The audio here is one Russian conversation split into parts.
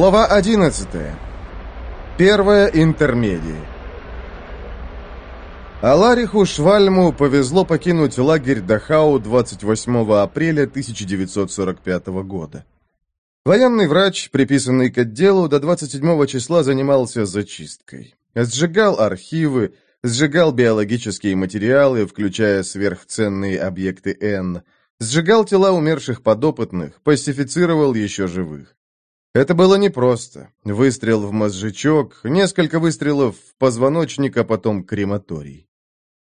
Глава 11. Первая интермедия. Алариху Швальму повезло покинуть лагерь Дахау 28 апреля 1945 года. Военный врач, приписанный к отделу, до 27 числа занимался зачисткой. Сжигал архивы, сжигал биологические материалы, включая сверхценные объекты Н, сжигал тела умерших подопытных, пассифицировал еще живых. Это было непросто. Выстрел в мозжечок, несколько выстрелов в позвоночник, а потом крематорий.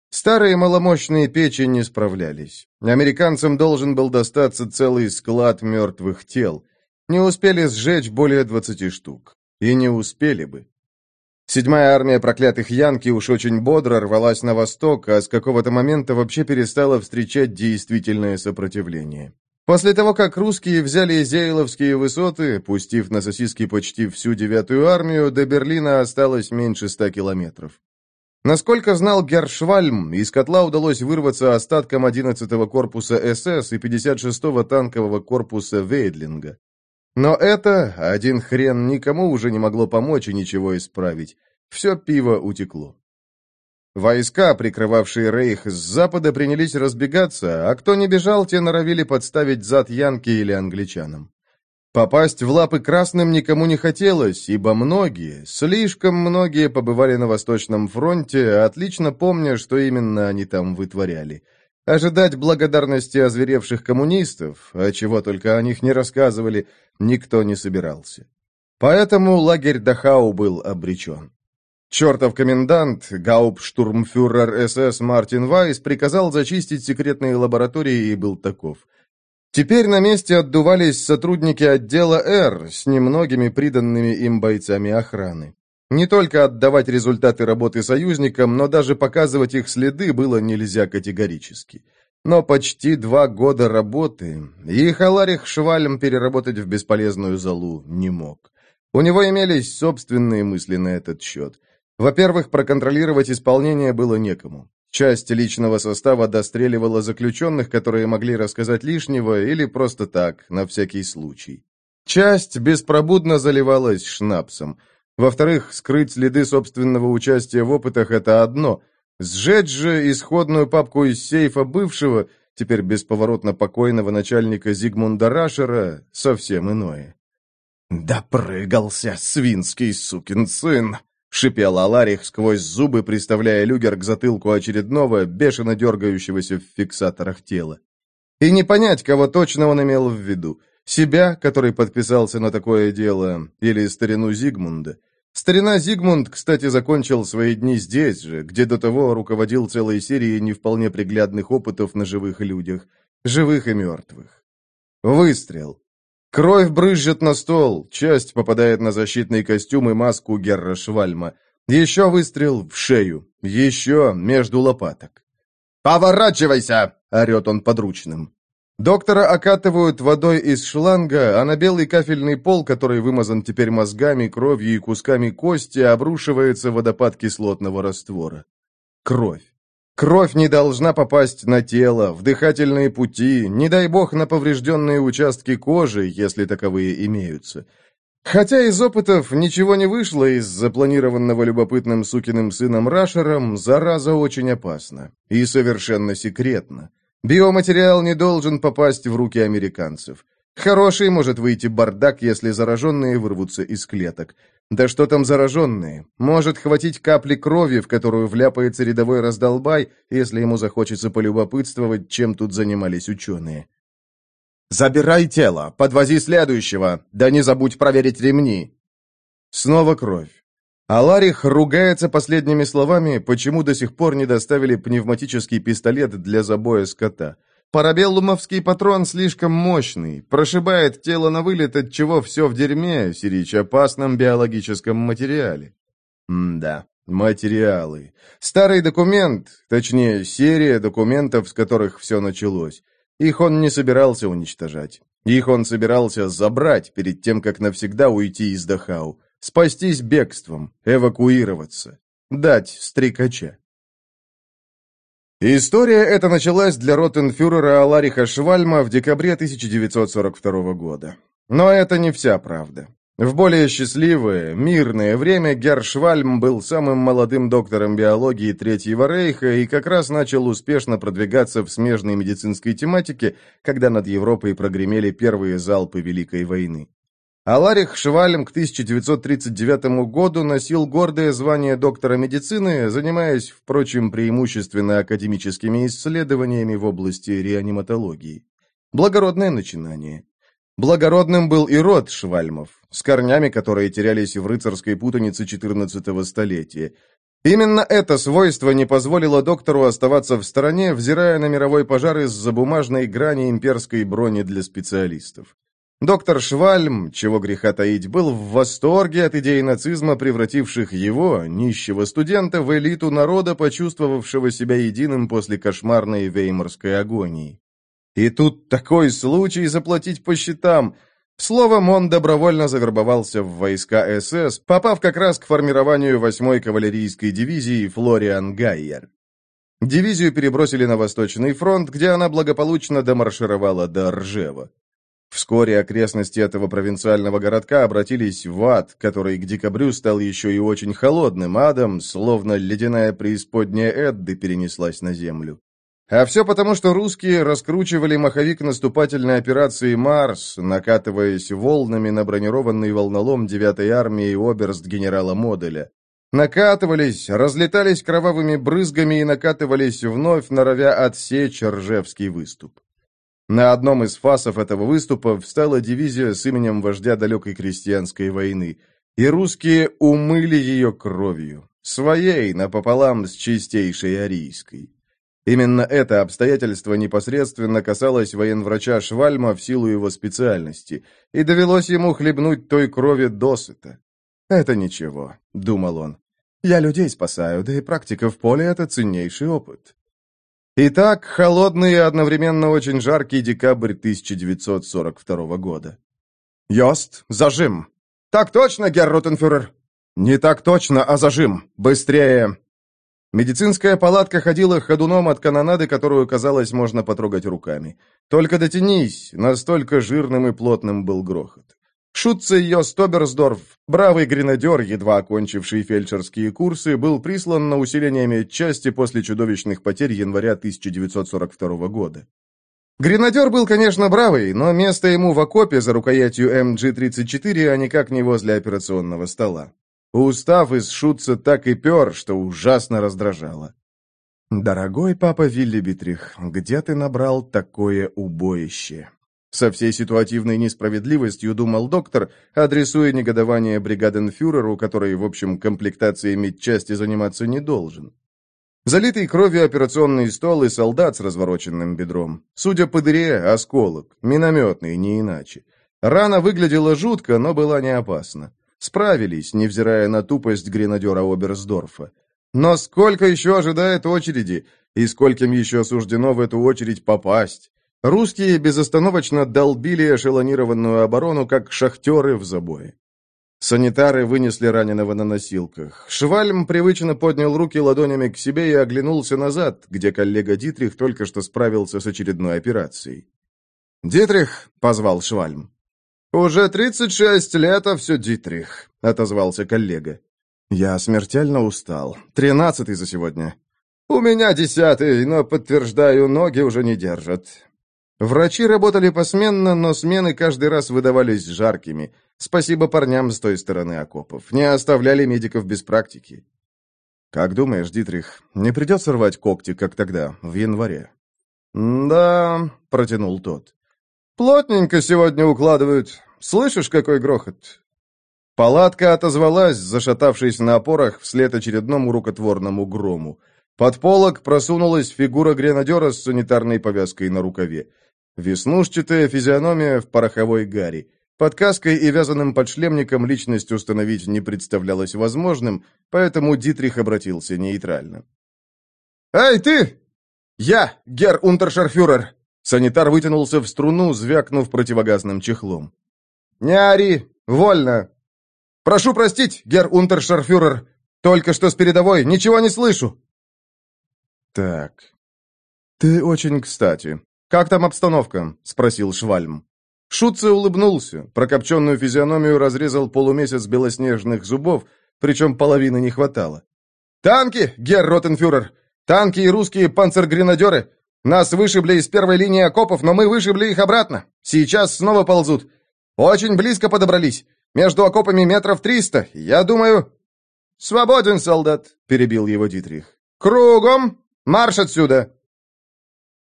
Старые маломощные печи не справлялись. Американцам должен был достаться целый склад мертвых тел. Не успели сжечь более 20 штук. И не успели бы. Седьмая армия проклятых Янки уж очень бодро рвалась на восток, а с какого-то момента вообще перестала встречать действительное сопротивление. После того, как русские взяли Изейловские высоты, пустив на сосиски почти всю девятую армию, до Берлина осталось меньше ста километров. Насколько знал Гершвальм, из котла удалось вырваться остаткам 11-го корпуса СС и 56-го танкового корпуса Вейдлинга. Но это, один хрен, никому уже не могло помочь и ничего исправить. Все пиво утекло. Войска, прикрывавшие Рейх с запада, принялись разбегаться, а кто не бежал, те норовили подставить зад Янке или англичанам. Попасть в лапы красным никому не хотелось, ибо многие, слишком многие побывали на Восточном фронте, отлично помня, что именно они там вытворяли. Ожидать благодарности озверевших коммунистов, а чего только о них не рассказывали, никто не собирался. Поэтому лагерь Дахау был обречен. Чертов комендант, гауптштурмфюрер СС Мартин Вайс приказал зачистить секретные лаборатории и был таков. Теперь на месте отдувались сотрудники отдела «Р» с немногими приданными им бойцами охраны. Не только отдавать результаты работы союзникам, но даже показывать их следы было нельзя категорически. Но почти два года работы, и Халарих Швалем переработать в бесполезную залу не мог. У него имелись собственные мысли на этот счет. Во-первых, проконтролировать исполнение было некому. Часть личного состава достреливала заключенных, которые могли рассказать лишнего, или просто так, на всякий случай. Часть беспробудно заливалась шнапсом. Во-вторых, скрыть следы собственного участия в опытах – это одно. Сжечь же исходную папку из сейфа бывшего, теперь бесповоротно покойного начальника Зигмунда Рашера – совсем иное. «Допрыгался, свинский сукин сын!» Шипел Аларих сквозь зубы, приставляя люгер к затылку очередного, бешено дергающегося в фиксаторах тела. И не понять, кого точно он имел в виду. Себя, который подписался на такое дело, или старину Зигмунда. Старина Зигмунд, кстати, закончил свои дни здесь же, где до того руководил целой серией не вполне приглядных опытов на живых людях, живых и мертвых. Выстрел. Кровь брызжет на стол, часть попадает на защитный костюм и маску Герра Швальма. Еще выстрел в шею, еще между лопаток. «Поворачивайся!» — орет он подручным. Доктора окатывают водой из шланга, а на белый кафельный пол, который вымазан теперь мозгами, кровью и кусками кости, обрушивается водопад кислотного раствора. Кровь. Кровь не должна попасть на тело, в дыхательные пути, не дай бог на поврежденные участки кожи, если таковые имеются. Хотя из опытов ничего не вышло из запланированного любопытным сукиным сыном Рашером, зараза очень опасна и совершенно секретна. Биоматериал не должен попасть в руки американцев. Хороший может выйти бардак, если зараженные вырвутся из клеток. Да что там зараженные? Может хватить капли крови, в которую вляпается рядовой раздолбай, если ему захочется полюбопытствовать, чем тут занимались ученые. «Забирай тело, подвози следующего, да не забудь проверить ремни!» Снова кровь. Аларих ругается последними словами, почему до сих пор не доставили пневматический пистолет для забоя скота. Парабеллумовский патрон слишком мощный, прошибает тело на вылет, от чего все в дерьме, сирич опасном биологическом материале. М-да, материалы. Старый документ, точнее, серия документов, с которых все началось. Их он не собирался уничтожать. Их он собирался забрать перед тем, как навсегда уйти из Дахау, спастись бегством, эвакуироваться, дать стрекача. История эта началась для ротенфюрера Алариха Швальма в декабре 1942 года. Но это не вся правда. В более счастливое, мирное время Гершвальм был самым молодым доктором биологии Третьего Рейха и как раз начал успешно продвигаться в смежной медицинской тематике, когда над Европой прогремели первые залпы Великой войны. Аларих Швальм к 1939 году носил гордое звание доктора медицины, занимаясь, впрочем, преимущественно академическими исследованиями в области реаниматологии. Благородное начинание. Благородным был и род Швальмов, с корнями, которые терялись в рыцарской путанице XIV столетия. Именно это свойство не позволило доктору оставаться в стороне, взирая на мировой пожар из-за бумажной грани имперской брони для специалистов. Доктор Швальм, чего греха таить, был в восторге от идеи нацизма, превративших его, нищего студента, в элиту народа, почувствовавшего себя единым после кошмарной веймарской агонии. И тут такой случай заплатить по счетам. Словом, он добровольно завербовался в войска СС, попав как раз к формированию 8-й кавалерийской дивизии Флориан Гайер. Дивизию перебросили на Восточный фронт, где она благополучно домаршировала до Ржева. Вскоре окрестности этого провинциального городка обратились в ад, который к декабрю стал еще и очень холодным адом, словно ледяная преисподняя Эдды перенеслась на землю. А все потому, что русские раскручивали маховик наступательной операции «Марс», накатываясь волнами на бронированный волнолом 9-й армии оберст генерала Моделя. Накатывались, разлетались кровавыми брызгами и накатывались вновь, норовя отсечь Ржевский выступ. На одном из фасов этого выступа встала дивизия с именем вождя далекой крестьянской войны, и русские умыли ее кровью, своей напополам с чистейшей арийской. Именно это обстоятельство непосредственно касалось военврача Швальма в силу его специальности, и довелось ему хлебнуть той крови досыта. «Это ничего», — думал он. «Я людей спасаю, да и практика в поле — это ценнейший опыт». Итак, холодный и одновременно очень жаркий декабрь 1942 года. «Йост, зажим!» «Так точно, герр Ротенфюрер!» «Не так точно, а зажим! Быстрее!» Медицинская палатка ходила ходуном от канонады, которую, казалось, можно потрогать руками. Только дотянись, настолько жирным и плотным был грохот. Шутце Оберсдорф, бравый гренадер, едва окончивший фельдшерские курсы, был прислан на усиление медчасти после чудовищных потерь января 1942 года. Гренадер был, конечно, бравый, но место ему в окопе за рукоятью МГ-34, а никак не возле операционного стола. Устав из шутца так и пер, что ужасно раздражало. «Дорогой папа Вилли Битрих, где ты набрал такое убоище?» Со всей ситуативной несправедливостью думал доктор, адресуя негодование бригаденфюреру, который, в общем, комплектацией медчасти заниматься не должен. Залитый кровью операционный стол и солдат с развороченным бедром. Судя по дыре, осколок, минометный, не иначе. Рана выглядела жутко, но была не опасна. Справились, невзирая на тупость гренадера Оберсдорфа. Но сколько еще ожидает очереди, и скольким еще суждено в эту очередь попасть? Русские безостановочно долбили эшелонированную оборону, как шахтеры в забое. Санитары вынесли раненого на носилках. Швальм привычно поднял руки ладонями к себе и оглянулся назад, где коллега Дитрих только что справился с очередной операцией. «Дитрих!» — позвал Швальм. «Уже тридцать шесть лет, а все Дитрих», — отозвался коллега. «Я смертельно устал. Тринадцатый за сегодня». «У меня десятый, но, подтверждаю, ноги уже не держат». Врачи работали посменно, но смены каждый раз выдавались жаркими. Спасибо парням с той стороны окопов. Не оставляли медиков без практики. «Как думаешь, Дитрих, не придется рвать когти, как тогда, в январе?» «Да», — протянул тот. «Плотненько сегодня укладывают. Слышишь, какой грохот?» Палатка отозвалась, зашатавшись на опорах вслед очередному рукотворному грому. Под полок просунулась фигура гренадера с санитарной повязкой на рукаве. Веснушчатая физиономия в пороховой гаре. Под каской и вязаным подшлемником личность установить не представлялось возможным, поэтому Дитрих обратился нейтрально. «Эй, ты!» «Я, герр унтершарфюрер!» Санитар вытянулся в струну, звякнув противогазным чехлом. «Не ори! Вольно!» «Прошу простить, герр унтершарфюрер! Только что с передовой, ничего не слышу!» «Так, ты очень кстати. Как там обстановка?» — спросил Швальм. Шутце улыбнулся, прокопченную физиономию разрезал полумесяц белоснежных зубов, причем половины не хватало. «Танки, герр Ротенфюрер! Танки и русские панцергренадеры! Нас вышибли из первой линии окопов, но мы вышибли их обратно. Сейчас снова ползут. Очень близко подобрались. Между окопами метров триста. Я думаю...» «Свободен, солдат!» — перебил его Дитрих. «Кругом! Марш отсюда!»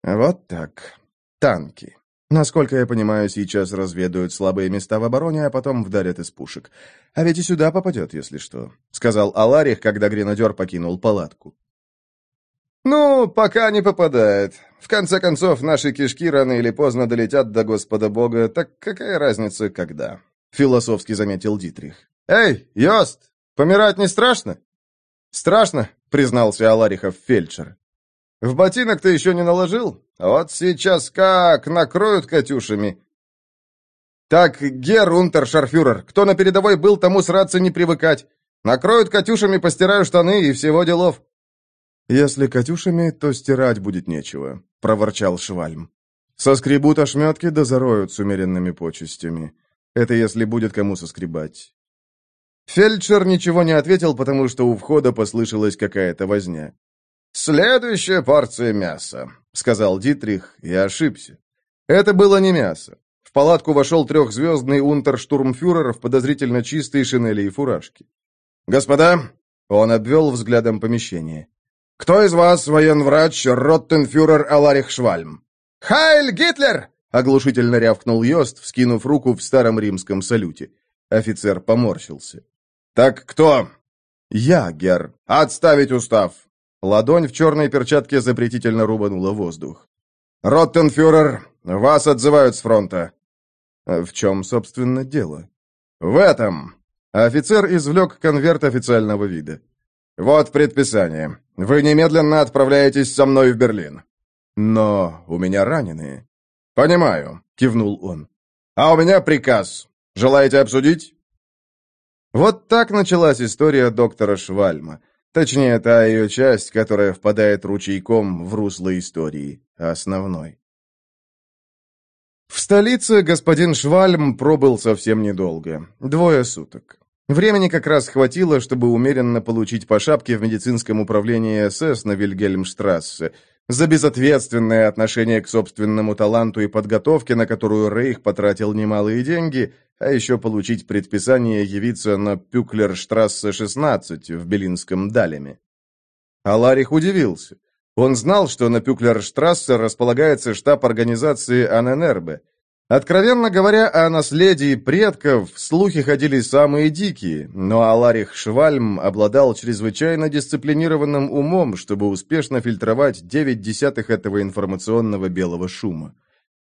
Вот так. Танки. Насколько я понимаю, сейчас разведают слабые места в обороне, а потом вдарят из пушек. А ведь и сюда попадет, если что», — сказал Аларих, когда гренадер покинул палатку. «Ну, пока не попадает. В конце концов, наши кишки рано или поздно долетят до Господа Бога, так какая разница, когда?» — философски заметил Дитрих. «Эй, Йост, помирать не страшно?» «Страшно», — признался Аларихов фельдшер. «В ботинок ты еще не наложил? Вот сейчас как накроют катюшами!» «Так, гер унтершарфюрер, кто на передовой был, тому сраться не привыкать. Накроют катюшами, постираю штаны и всего делов». «Если катюшами, то стирать будет нечего», — проворчал Швальм. «Соскребут ошметки да зароют с умеренными почестями. Это если будет кому соскребать». Фельдшер ничего не ответил, потому что у входа послышалась какая-то возня. «Следующая порция мяса», — сказал Дитрих и ошибся. Это было не мясо. В палатку вошел трехзвездный унтерштурмфюрер в подозрительно чистой шинели и фуражке. «Господа», — он обвел взглядом помещение, — «кто из вас военврач Роттенфюрер Аларих Швальм?» «Хайль Гитлер!» — оглушительно рявкнул Йост, вскинув руку в старом римском салюте. Офицер поморщился. «Так кто?» «Я, гер». «Отставить устав!» Ладонь в черной перчатке запретительно рубанула воздух. «Роттенфюрер, вас отзывают с фронта». «В чем, собственно, дело?» «В этом!» Офицер извлек конверт официального вида. «Вот предписание. Вы немедленно отправляетесь со мной в Берлин». «Но у меня раненые». «Понимаю», — кивнул он. «А у меня приказ. Желаете обсудить?» Вот так началась история доктора Швальма. Точнее, та ее часть, которая впадает ручейком в русло истории, основной. В столице господин Швальм пробыл совсем недолго, двое суток. Времени как раз хватило, чтобы умеренно получить по шапке в медицинском управлении СС на Вильгельмштрассе, за безответственное отношение к собственному таланту и подготовке, на которую Рейх потратил немалые деньги, а еще получить предписание явиться на Пюклерштрассе 16 в Белинском Далеме. Аларих удивился. Он знал, что на Пюклерштрассе располагается штаб организации Аненербе. Откровенно говоря, о наследии предков слухи ходили самые дикие, но Аларих Швальм обладал чрезвычайно дисциплинированным умом, чтобы успешно фильтровать девять десятых этого информационного белого шума.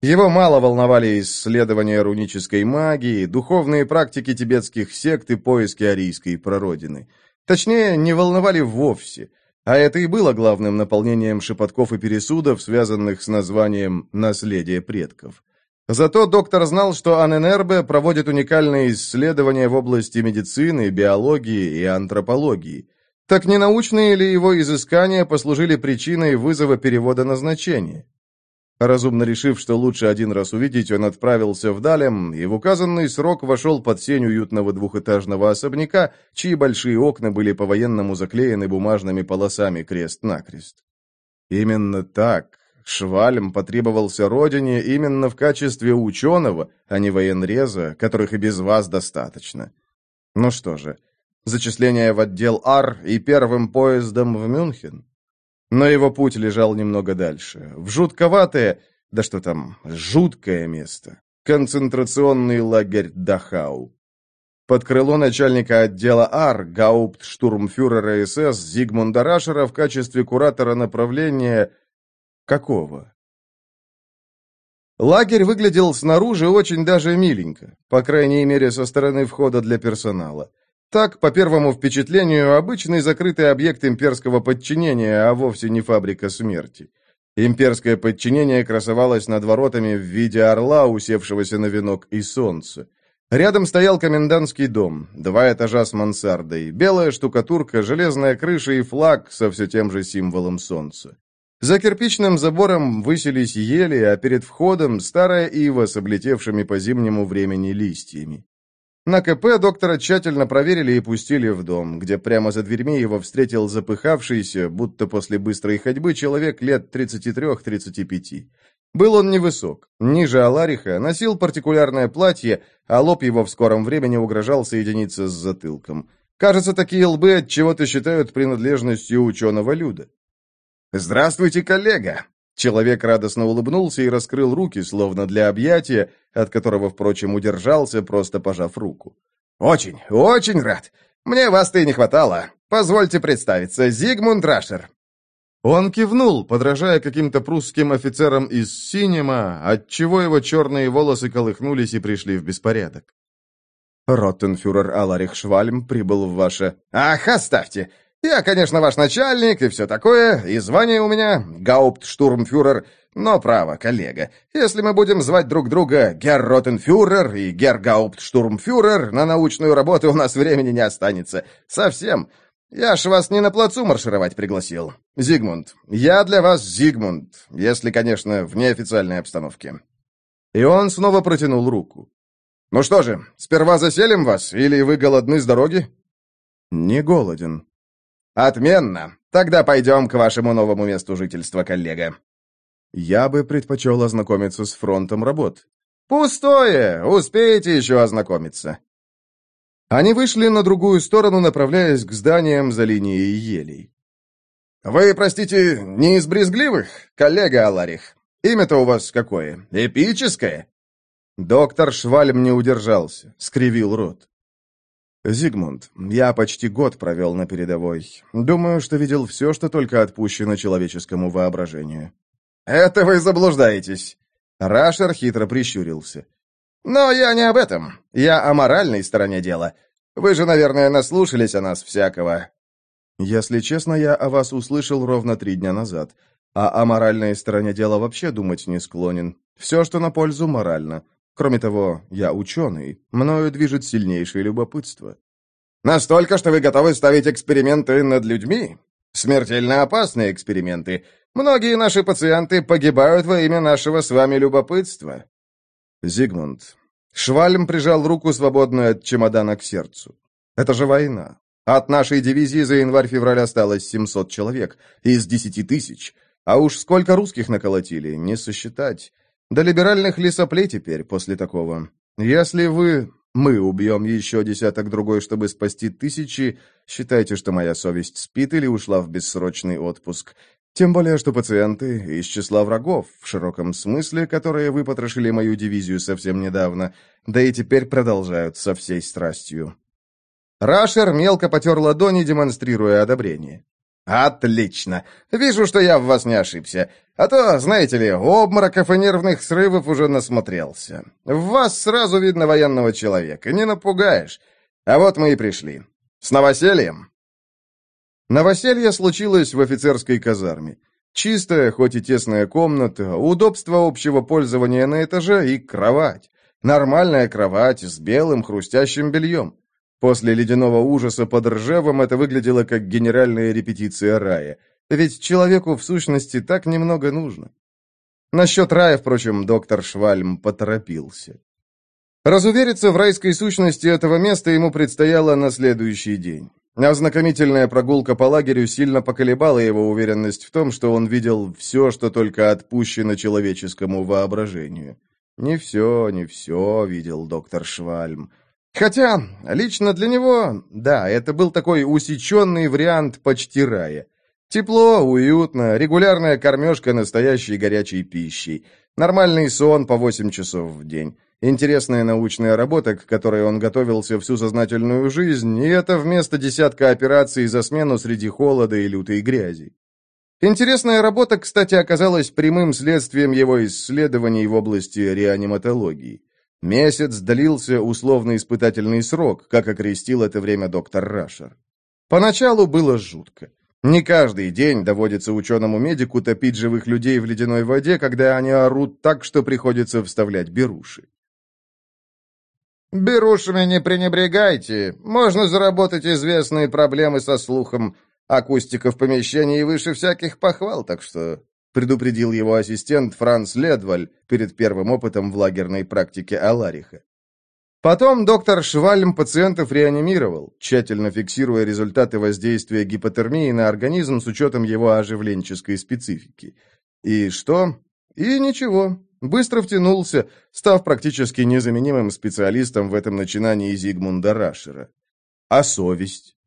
Его мало волновали исследования рунической магии, духовные практики тибетских сект и поиски арийской прародины. Точнее, не волновали вовсе. А это и было главным наполнением шепотков и пересудов, связанных с названием «наследие предков». Зато доктор знал, что Аненербе проводит уникальные исследования в области медицины, биологии и антропологии. Так не научные ли его изыскания послужили причиной вызова перевода назначения? Разумно решив, что лучше один раз увидеть, он отправился в Далем и в указанный срок вошел под сень уютного двухэтажного особняка, чьи большие окна были по-военному заклеены бумажными полосами крест-накрест. Именно так Швальм потребовался родине именно в качестве ученого, а не военреза, которых и без вас достаточно. Ну что же, зачисление в отдел Ар и первым поездом в Мюнхен? Но его путь лежал немного дальше, в жутковатое, да что там, жуткое место. Концентрационный лагерь Дахау. Под крыло начальника отдела АР, гауптштурмфюрера СС Зигмунда Рашера в качестве куратора направления... Какого? Лагерь выглядел снаружи очень даже миленько, по крайней мере, со стороны входа для персонала. Так, по первому впечатлению, обычный закрытый объект имперского подчинения, а вовсе не фабрика смерти. Имперское подчинение красовалось над воротами в виде орла, усевшегося на венок и солнца. Рядом стоял комендантский дом, два этажа с мансардой, белая штукатурка, железная крыша и флаг со все тем же символом солнца. За кирпичным забором высились ели, а перед входом старая ива с облетевшими по зимнему времени листьями. На КП доктора тщательно проверили и пустили в дом, где прямо за дверьми его встретил запыхавшийся, будто после быстрой ходьбы, человек лет 33-35. Был он невысок, ниже Алариха, носил партикулярное платье, а лоб его в скором времени угрожал соединиться с затылком. Кажется, такие лбы от чего-то считают принадлежностью ученого люда. «Здравствуйте, коллега!» Человек радостно улыбнулся и раскрыл руки, словно для объятия, от которого, впрочем, удержался, просто пожав руку. «Очень, очень рад. Мне вас-то и не хватало. Позвольте представиться, Зигмунд Рашер». Он кивнул, подражая каким-то прусским офицерам из синема, отчего его черные волосы колыхнулись и пришли в беспорядок. «Роттенфюрер Аларих Швальм прибыл в ваше...» «Ах, оставьте! Я, конечно, ваш начальник и все такое, и звание у меня гауптштурмфюрер, но право, коллега, если мы будем звать друг друга Герр Ротенфюрер и Герр Гауптштурмфюрер, на научную работу у нас времени не останется. Совсем. Я ж вас не на плацу маршировать пригласил. Зигмунд, я для вас Зигмунд, если, конечно, в неофициальной обстановке». И он снова протянул руку. «Ну что же, сперва заселим вас, или вы голодны с дороги?» «Не голоден», «Отменно! Тогда пойдем к вашему новому месту жительства, коллега». «Я бы предпочел ознакомиться с фронтом работ». «Пустое! Успеете еще ознакомиться». Они вышли на другую сторону, направляясь к зданиям за линией елей. «Вы, простите, не из брезгливых, коллега Аларих? Имя-то у вас какое? Эпическое?» Доктор Швальм не удержался, скривил рот. «Зигмунд, я почти год провел на передовой. Думаю, что видел все, что только отпущено человеческому воображению». «Это вы заблуждаетесь!» Рашер хитро прищурился. «Но я не об этом. Я о моральной стороне дела. Вы же, наверное, наслушались о нас всякого». «Если честно, я о вас услышал ровно три дня назад. А о моральной стороне дела вообще думать не склонен. Все, что на пользу, морально. Кроме того, я ученый, мною движет сильнейшее любопытство. Настолько, что вы готовы ставить эксперименты над людьми? Смертельно опасные эксперименты. Многие наши пациенты погибают во имя нашего с вами любопытства. Зигмунд. Швальм прижал руку, свободную от чемодана, к сердцу. Это же война. От нашей дивизии за январь-февраль осталось 700 человек из 10 тысяч. А уж сколько русских наколотили, не сосчитать. До либеральных ли соплей теперь после такого? Если вы... Мы убьем еще десяток-другой, чтобы спасти тысячи, считайте, что моя совесть спит или ушла в бессрочный отпуск. Тем более, что пациенты из числа врагов, в широком смысле, которые выпотрошили мою дивизию совсем недавно, да и теперь продолжают со всей страстью. Рашер мелко потер ладони, демонстрируя одобрение. «Отлично! Вижу, что я в вас не ошибся. А то, знаете ли, обмороков и нервных срывов уже насмотрелся. В вас сразу видно военного человека, не напугаешь. А вот мы и пришли. С новосельем!» Новоселье случилось в офицерской казарме. Чистая, хоть и тесная комната, удобство общего пользования на этаже и кровать. Нормальная кровать с белым хрустящим бельем. После ледяного ужаса под Ржевом это выглядело как генеральная репетиция рая. Ведь человеку, в сущности, так немного нужно. Насчет рая, впрочем, доктор Швальм поторопился. Разувериться в райской сущности этого места ему предстояло на следующий день. Ознакомительная прогулка по лагерю сильно поколебала его уверенность в том, что он видел все, что только отпущено человеческому воображению. Не все, не все видел доктор Швальм. Хотя, лично для него, да, это был такой усеченный вариант почти рая. Тепло, уютно, регулярная кормежка настоящей горячей пищей, нормальный сон по 8 часов в день, интересная научная работа, к которой он готовился всю сознательную жизнь, и это вместо десятка операций за смену среди холода и лютой грязи. Интересная работа, кстати, оказалась прямым следствием его исследований в области реаниматологии. Месяц длился условно-испытательный срок, как окрестил это время доктор Рашер. Поначалу было жутко. Не каждый день доводится ученому-медику топить живых людей в ледяной воде, когда они орут так, что приходится вставлять беруши. «Берушами не пренебрегайте. Можно заработать известные проблемы со слухом. Акустика в помещении выше всяких похвал, так что предупредил его ассистент Франц Ледваль перед первым опытом в лагерной практике Алариха. Потом доктор Швальм пациентов реанимировал, тщательно фиксируя результаты воздействия гипотермии на организм с учетом его оживленческой специфики. И что? И ничего. Быстро втянулся, став практически незаменимым специалистом в этом начинании Зигмунда Рашера. А совесть?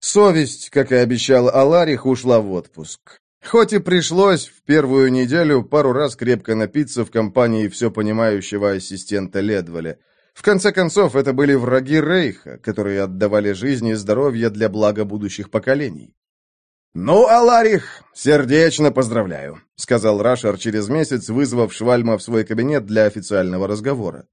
Совесть, как и обещал Аларих, ушла в отпуск. Хоть и пришлось в первую неделю пару раз крепко напиться в компании все понимающего ассистента Ледваля. В конце концов, это были враги Рейха, которые отдавали жизнь и здоровье для блага будущих поколений. «Ну, Аларих, сердечно поздравляю», — сказал Рашер через месяц, вызвав Швальма в свой кабинет для официального разговора.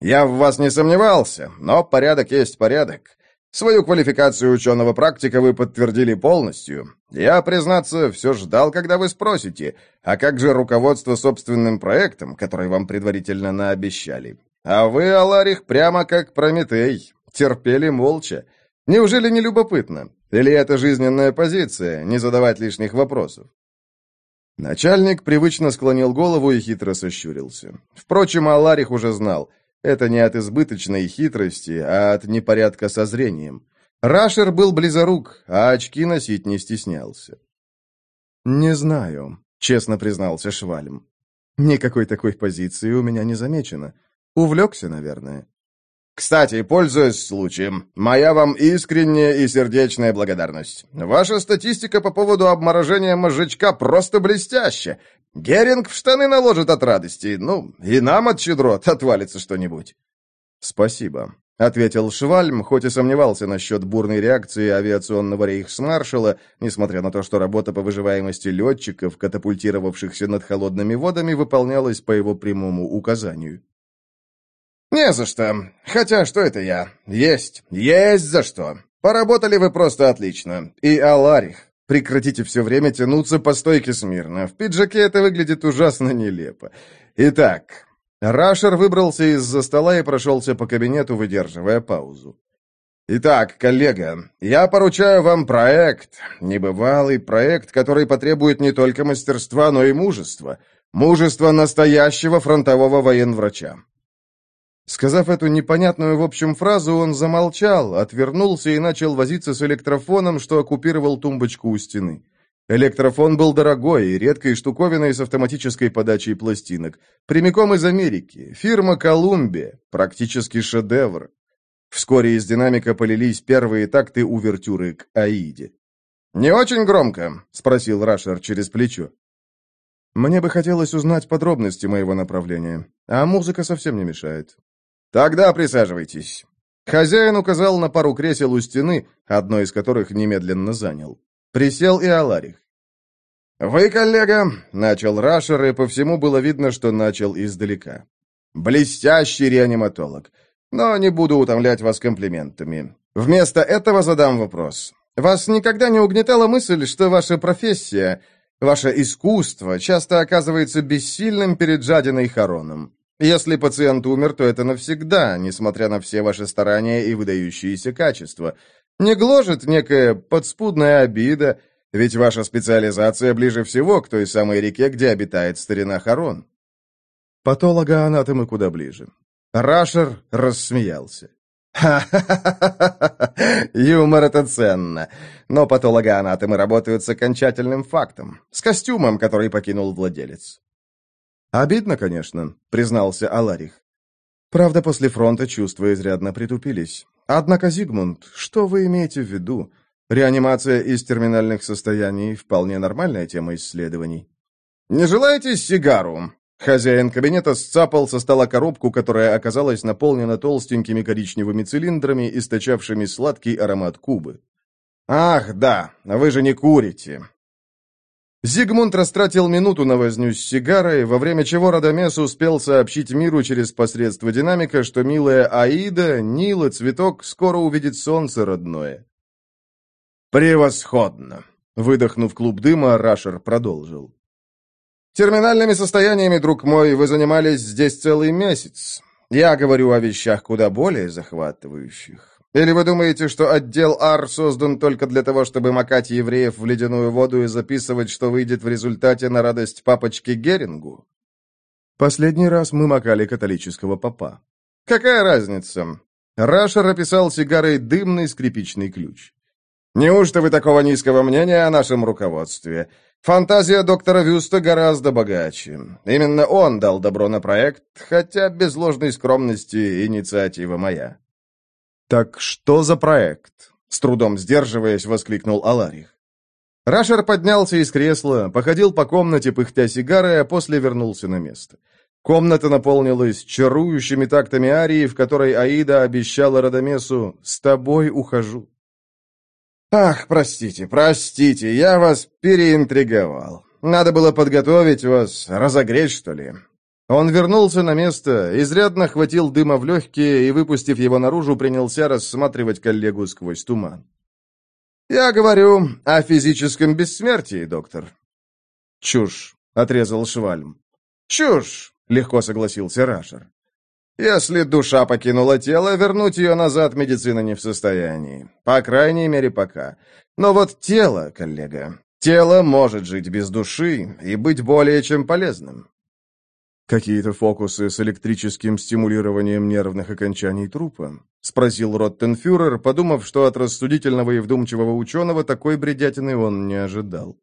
«Я в вас не сомневался, но порядок есть порядок. Свою квалификацию ученого-практика вы подтвердили полностью. Я, признаться, все ждал, когда вы спросите, а как же руководство собственным проектом, который вам предварительно наобещали? А вы, Аларих, прямо как Прометей, терпели молча. Неужели не любопытно? Или это жизненная позиция, не задавать лишних вопросов? Начальник привычно склонил голову и хитро сощурился. Впрочем, Аларих уже знал — это не от избыточной хитрости, а от непорядка со зрением. Рашер был близорук, а очки носить не стеснялся. «Не знаю», — честно признался Швальм. «Никакой такой позиции у меня не замечено. Увлекся, наверное». «Кстати, пользуясь случаем, моя вам искренняя и сердечная благодарность. Ваша статистика по поводу обморожения мозжечка просто блестящая. Геринг в штаны наложит от радости. Ну, и нам от щедрот отвалится что-нибудь». «Спасибо», — ответил Швальм, хоть и сомневался насчет бурной реакции авиационного рейхсмаршала, несмотря на то, что работа по выживаемости летчиков, катапультировавшихся над холодными водами, выполнялась по его прямому указанию. «Не за что. Хотя, что это я? Есть. Есть за что. Поработали вы просто отлично. И Аларих. Прекратите все время тянуться по стойке смирно. В пиджаке это выглядит ужасно нелепо. Итак, Рашер выбрался из-за стола и прошелся по кабинету, выдерживая паузу. «Итак, коллега, я поручаю вам проект, небывалый проект, который потребует не только мастерства, но и мужества. Мужество настоящего фронтового военврача. Сказав эту непонятную в общем фразу, он замолчал, отвернулся и начал возиться с электрофоном, что оккупировал тумбочку у стены. Электрофон был дорогой и редкой штуковиной с автоматической подачей пластинок. Прямиком из Америки. Фирма «Колумбия». Практически шедевр. Вскоре из динамика полились первые такты увертюры к «Аиде». «Не очень громко?» — спросил Рашер через плечо. «Мне бы хотелось узнать подробности моего направления, а музыка совсем не мешает. «Тогда присаживайтесь». Хозяин указал на пару кресел у стены, одно из которых немедленно занял. Присел и Аларих. «Вы, коллега», — начал Рашер, и по всему было видно, что начал издалека. «Блестящий реаниматолог. Но не буду утомлять вас комплиментами. Вместо этого задам вопрос. Вас никогда не угнетала мысль, что ваша профессия, ваше искусство часто оказывается бессильным перед жадиной Хароном? Если пациент умер, то это навсегда, несмотря на все ваши старания и выдающиеся качества. Не гложет некая подспудная обида, ведь ваша специализация ближе всего к той самой реке, где обитает старина Харон. Патологоанатомы куда ближе. Рашер рассмеялся. «Ха-ха-ха! Юмор — это ценно. Но патологоанатомы работают с окончательным фактом, с костюмом, который покинул владелец. «Обидно, конечно», — признался Аларих. «Правда, после фронта чувства изрядно притупились. Однако, Зигмунд, что вы имеете в виду? Реанимация из терминальных состояний — вполне нормальная тема исследований». «Не желаете сигару?» Хозяин кабинета сцапал со стола коробку, которая оказалась наполнена толстенькими коричневыми цилиндрами, источавшими сладкий аромат кубы. «Ах, да, вы же не курите. Зигмунд растратил минуту на возню с сигарой, во время чего Радамес успел сообщить миру через посредство динамика, что милая Аида, Нила, цветок скоро увидит солнце родное. «Превосходно!» Выдохнув клуб дыма, Рашер продолжил. «Терминальными состояниями, друг мой, вы занимались здесь целый месяц. Я говорю о вещах куда более захватывающих. Или вы думаете, что отдел АР создан только для того, чтобы макать евреев в ледяную воду и записывать, что выйдет в результате на радость папочке Герингу? Последний раз мы макали католического папа. Какая разница? Рашер описал сигарой дымный скрипичный ключ. Неужто вы такого низкого мнения о нашем руководстве? Фантазия доктора Вюста гораздо богаче. Именно он дал добро на проект, хотя без ложной скромности инициатива моя. «Так что за проект?» С трудом сдерживаясь, воскликнул Аларих. Рашер поднялся из кресла, походил по комнате, пыхтя сигарой, а после вернулся на место. Комната наполнилась чарующими тактами арии, в которой Аида обещала Радамесу «С тобой ухожу». «Ах, простите, простите, я вас переинтриговал. Надо было подготовить вас, разогреть, что ли». Он вернулся на место, изрядно хватил дыма в легкие и, выпустив его наружу, принялся рассматривать коллегу сквозь туман. «Я говорю о физическом бессмертии, доктор». «Чушь», — отрезал Швальм. «Чушь», — легко согласился Рашер. Если душа покинула тело, вернуть ее назад медицина не в состоянии. По крайней мере, пока. Но вот тело, коллега, тело может жить без души и быть более чем полезным. «Какие-то фокусы с электрическим стимулированием нервных окончаний трупа?» — спросил Роттенфюрер, подумав, что от рассудительного и вдумчивого ученого такой бредятины он не ожидал.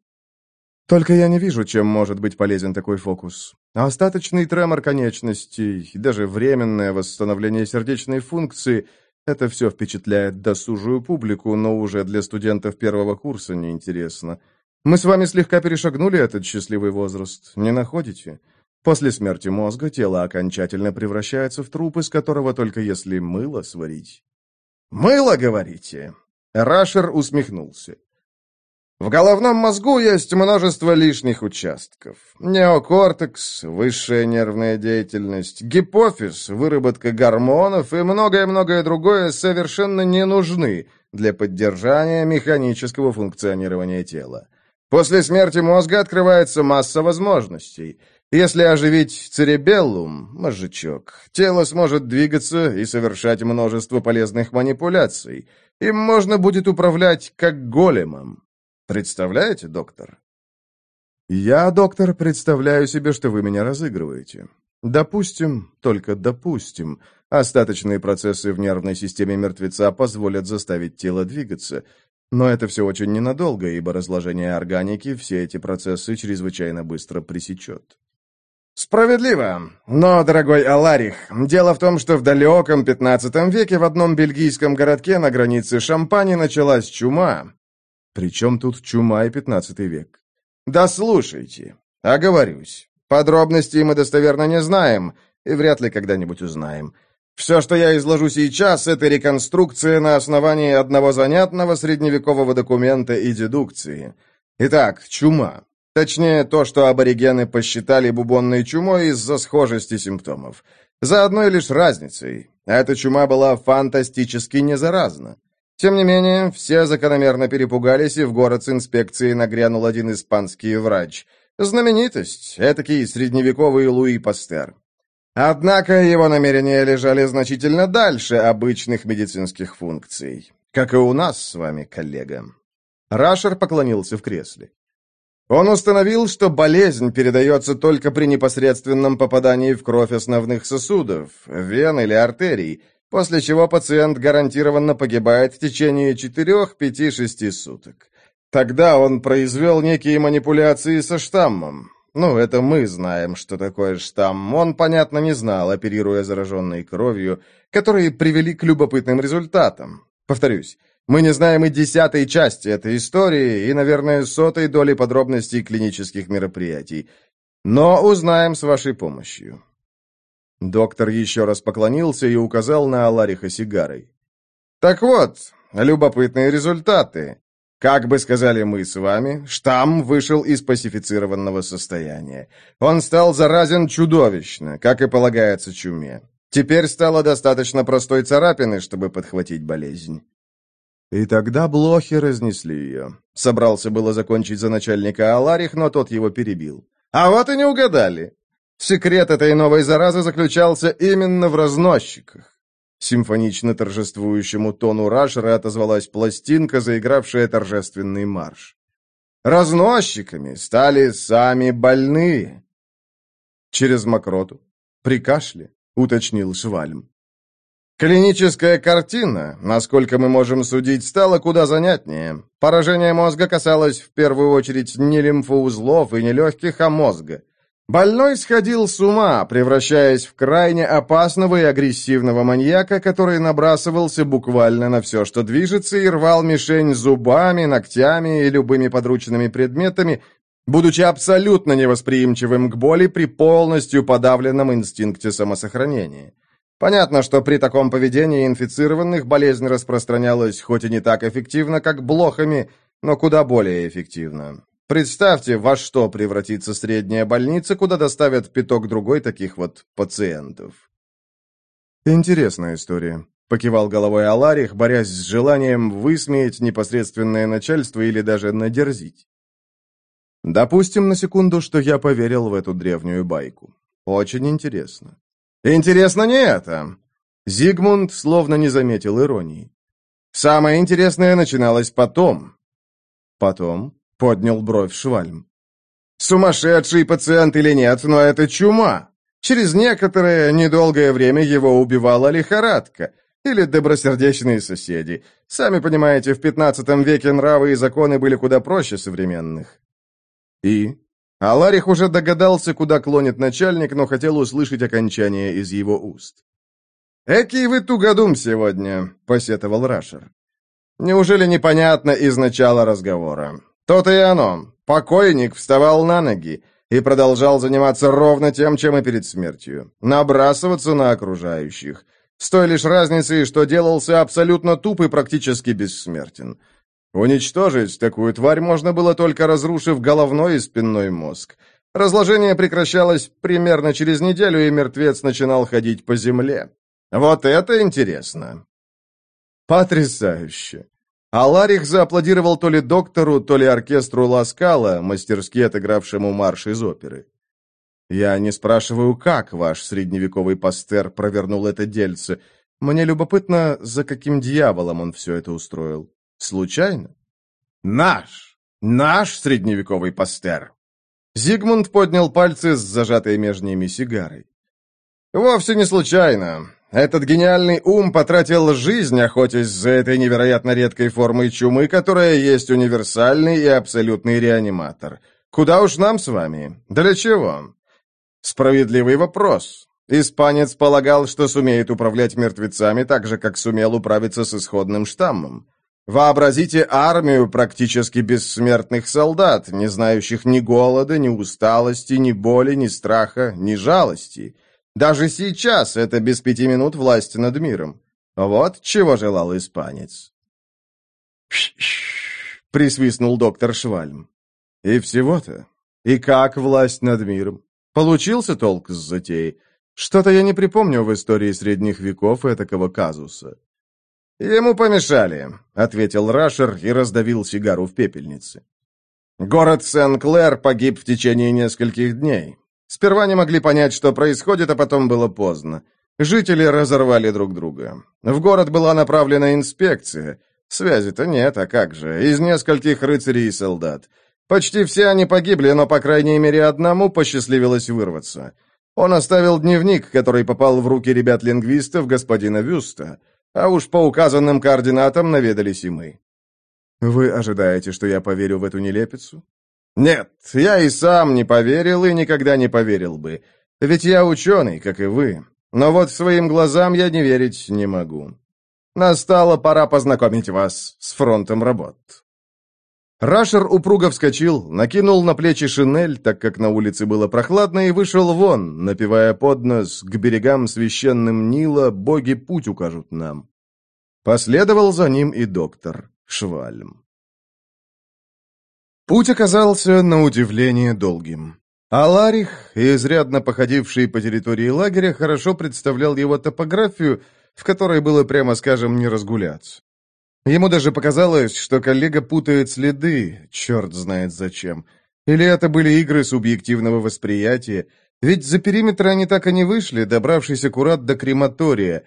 Только я не вижу, чем может быть полезен такой фокус. Остаточный тремор конечностей, даже временное восстановление сердечной функции — это все впечатляет досужую публику, но уже для студентов первого курса неинтересно. Мы с вами слегка перешагнули этот счастливый возраст, не находите? После смерти мозга тело окончательно превращается в труп, из которого только если мыло сварить. «Мыло, говорите?» Рашер усмехнулся. В головном мозгу есть множество лишних участков. Неокортекс, высшая нервная деятельность, гипофиз, выработка гормонов и многое-многое другое совершенно не нужны для поддержания механического функционирования тела. После смерти мозга открывается масса возможностей. Если оживить церебеллум, мозжечок, тело сможет двигаться и совершать множество полезных манипуляций. Им можно будет управлять как големом. Представляете, доктор? Я, доктор, представляю себе, что вы меня разыгрываете. Допустим, только допустим, остаточные процессы в нервной системе мертвеца позволят заставить тело двигаться. Но это все очень ненадолго, ибо разложение органики все эти процессы чрезвычайно быстро пресечет. «Справедливо. Но, дорогой Аларих, дело в том, что в далеком пятнадцатом веке в одном бельгийском городке на границе Шампани началась чума, причем тут чума и пятнадцатый век? Да слушайте, оговорюсь. Подробностей мы достоверно не знаем, и вряд ли когда-нибудь узнаем. Все, что я изложу сейчас, это реконструкция на основании одного занятного средневекового документа и дедукции. Итак, чума. Точнее, то, что аборигены посчитали бубонной чумой из-за схожести симптомов. За одной лишь разницей. Эта чума была фантастически незаразна. Тем не менее, все закономерно перепугались, и в город с инспекцией нагрянул один испанский врач. Знаменитость, этакий средневековый Луи Пастер. Однако его намерения лежали значительно дальше обычных медицинских функций. Как и у нас с вами, коллега. Рашер поклонился в кресле. Он установил, что болезнь передается только при непосредственном попадании в кровь основных сосудов, вен или артерий, после чего пациент гарантированно погибает в течение 4, 5, 6 суток. Тогда он произвел некие манипуляции со штаммом. Ну, это мы знаем, что такое штамм. Он, понятно, не знал, оперируя зараженной кровью, которые привели к любопытным результатам. Повторюсь, мы не знаем и десятой части этой истории, и, наверное, сотой доли подробностей клинических мероприятий. Но узнаем с вашей помощью. Доктор еще раз поклонился и указал на Алариха сигарой. «Так вот, любопытные результаты. Как бы сказали мы с вами, штамм вышел из пасифицированного состояния. Он стал заразен чудовищно, как и полагается чуме. Теперь стало достаточно простой царапины, чтобы подхватить болезнь». И тогда блохи разнесли ее. Собрался было закончить за начальника Аларих, но тот его перебил. «А вот и не угадали. Секрет этой новой заразы заключался именно в разносчиках. Симфонично торжествующему тону Рашера отозвалась пластинка, заигравшая торжественный марш. Разносчиками стали сами больные. Через мокроту. При кашле, уточнил Швальм. Клиническая картина, насколько мы можем судить, стала куда занятнее. Поражение мозга касалось в первую очередь не лимфоузлов и не легких, а мозга. Больной сходил с ума, превращаясь в крайне опасного и агрессивного маньяка, который набрасывался буквально на все, что движется, и рвал мишень зубами, ногтями и любыми подручными предметами, будучи абсолютно невосприимчивым к боли при полностью подавленном инстинкте самосохранения. Понятно, что при таком поведении инфицированных болезнь распространялась хоть и не так эффективно, как блохами, но куда более эффективно. Представьте, во что превратится средняя больница, куда доставят пяток другой таких вот пациентов. Интересная история. Покивал головой Аларих, борясь с желанием высмеять непосредственное начальство или даже надерзить. Допустим на секунду, что я поверил в эту древнюю байку. Очень интересно. Интересно не это. Зигмунд словно не заметил иронии. Самое интересное начиналось потом. Потом? Поднял бровь Швальм. Сумасшедший пациент или нет, но это чума. Через некоторое недолгое время его убивала лихорадка. Или добросердечные соседи. Сами понимаете, в пятнадцатом веке нравы и законы были куда проще современных. И? Аларих уже догадался, куда клонит начальник, но хотел услышать окончание из его уст. «Экий вы тугодум сегодня», — посетовал Рашер. «Неужели непонятно из начала разговора? То-то и оно. Покойник вставал на ноги и продолжал заниматься ровно тем, чем и перед смертью. Набрасываться на окружающих. С той лишь разницей, что делался абсолютно туп и практически бессмертен. Уничтожить такую тварь можно было только разрушив головной и спинной мозг. Разложение прекращалось примерно через неделю, и мертвец начинал ходить по земле. Вот это интересно. Потрясающе. А Ларих зааплодировал то ли доктору, то ли оркестру Ласкала, мастерски отыгравшему марш из оперы. «Я не спрашиваю, как ваш средневековый пастер провернул это дельце. Мне любопытно, за каким дьяволом он все это устроил. Случайно?» «Наш! Наш средневековый пастер!» Зигмунд поднял пальцы с зажатой между ними сигарой. «Вовсе не случайно. Этот гениальный ум потратил жизнь, охотясь за этой невероятно редкой формой чумы, которая есть универсальный и абсолютный реаниматор. Куда уж нам с вами? Для чего? Справедливый вопрос. Испанец полагал, что сумеет управлять мертвецами так же, как сумел управиться с исходным штаммом. Вообразите армию практически бессмертных солдат, не знающих ни голода, ни усталости, ни боли, ни страха, ни жалости – даже сейчас это без пяти минут власти над миром. Вот чего желал испанец. присвистнул доктор Швальм. И всего-то. И как власть над миром? Получился толк с затеи? Что-то я не припомню в истории средних веков этакого казуса. «Ему помешали», — ответил Рашер и раздавил сигару в пепельнице. «Город Сен-Клэр погиб в течение нескольких дней. Сперва не могли понять, что происходит, а потом было поздно. Жители разорвали друг друга. В город была направлена инспекция. Связи-то нет, а как же, из нескольких рыцарей и солдат. Почти все они погибли, но, по крайней мере, одному посчастливилось вырваться. Он оставил дневник, который попал в руки ребят-лингвистов господина Вюста, а уж по указанным координатам наведались и мы. «Вы ожидаете, что я поверю в эту нелепицу?» Нет, я и сам не поверил и никогда не поверил бы. Ведь я ученый, как и вы. Но вот своим глазам я не верить не могу. Настала пора познакомить вас с фронтом работ. Рашер упруго вскочил, накинул на плечи шинель, так как на улице было прохладно, и вышел вон, напевая под нос к берегам священным Нила «Боги путь укажут нам». Последовал за ним и доктор Швальм. Путь оказался, на удивление, долгим. Аларих, изрядно походивший по территории лагеря, хорошо представлял его топографию, в которой было, прямо скажем, не разгуляться. Ему даже показалось, что коллега путает следы, черт знает зачем. Или это были игры субъективного восприятия, ведь за периметр они так и не вышли, добравшись аккурат до крематория.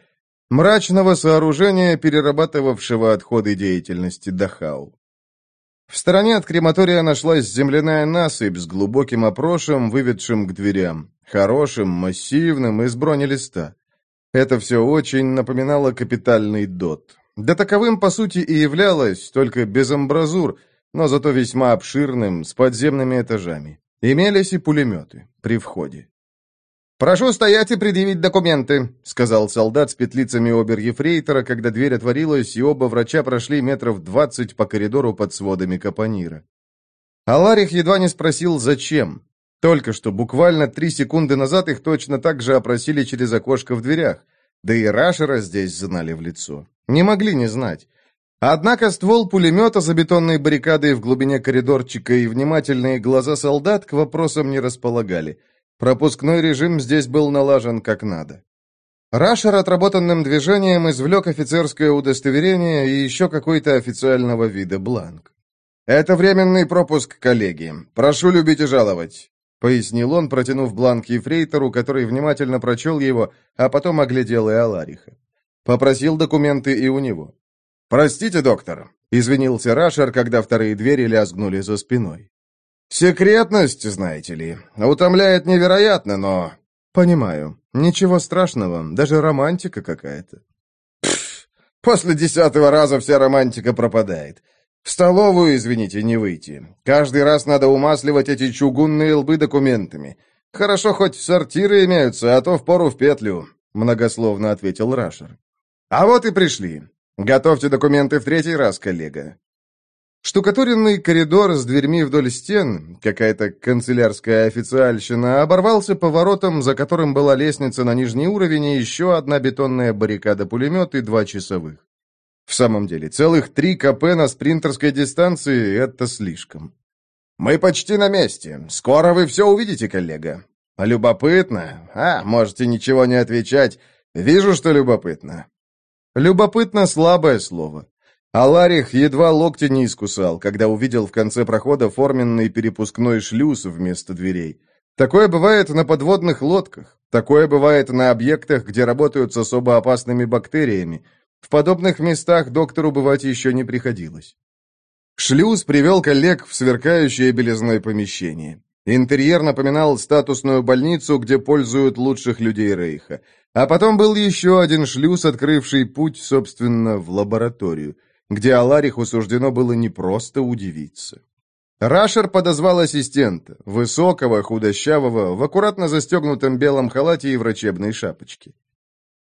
Мрачного сооружения, перерабатывавшего отходы деятельности Дахау. В стороне от крематория нашлась земляная насыпь с глубоким опрошем, выведшим к дверям. Хорошим, массивным, из бронелиста. Это все очень напоминало капитальный дот. Да таковым, по сути, и являлось, только без амбразур, но зато весьма обширным, с подземными этажами. Имелись и пулеметы при входе. «Прошу стоять и предъявить документы», — сказал солдат с петлицами обер-ефрейтора, когда дверь отворилась, и оба врача прошли метров двадцать по коридору под сводами капонира. Аларих едва не спросил, зачем. Только что, буквально три секунды назад, их точно так же опросили через окошко в дверях. Да и Рашера здесь знали в лицо. Не могли не знать. Однако ствол пулемета за бетонной баррикадой в глубине коридорчика и внимательные глаза солдат к вопросам не располагали. Пропускной режим здесь был налажен как надо. Рашер отработанным движением извлек офицерское удостоверение и еще какой-то официального вида бланк. «Это временный пропуск, коллеги. Прошу любить и жаловать», — пояснил он, протянув бланк ефрейтору, который внимательно прочел его, а потом оглядел и Алариха. Попросил документы и у него. «Простите, доктор», — извинился Рашер, когда вторые двери лязгнули за спиной. «Секретность, знаете ли, утомляет невероятно, но...» «Понимаю. Ничего страшного, даже романтика какая-то». «После десятого раза вся романтика пропадает. В столовую, извините, не выйти. Каждый раз надо умасливать эти чугунные лбы документами. Хорошо, хоть сортиры имеются, а то впору в петлю», — многословно ответил Рашер. «А вот и пришли. «Готовьте документы в третий раз, коллега». Штукатуренный коридор с дверьми вдоль стен, какая-то канцелярская официальщина, оборвался поворотом, за которым была лестница на нижний уровень и еще одна бетонная баррикада-пулемет и два часовых. В самом деле, целых три КП на спринтерской дистанции — это слишком. «Мы почти на месте. Скоро вы все увидите, коллега». «Любопытно? А, можете ничего не отвечать. Вижу, что любопытно. Любопытно слабое слово. Аларих едва локти не искусал, когда увидел в конце прохода форменный перепускной шлюз вместо дверей. Такое бывает на подводных лодках, такое бывает на объектах, где работают с особо опасными бактериями. В подобных местах доктору бывать еще не приходилось. Шлюз привел коллег в сверкающее белизной помещение. Интерьер напоминал статусную больницу, где пользуют лучших людей Рейха. А потом был еще один шлюз, открывший путь, собственно, в лабораторию, где Алариху суждено было не просто удивиться. Рашер подозвал ассистента, высокого, худощавого, в аккуратно застегнутом белом халате и врачебной шапочке.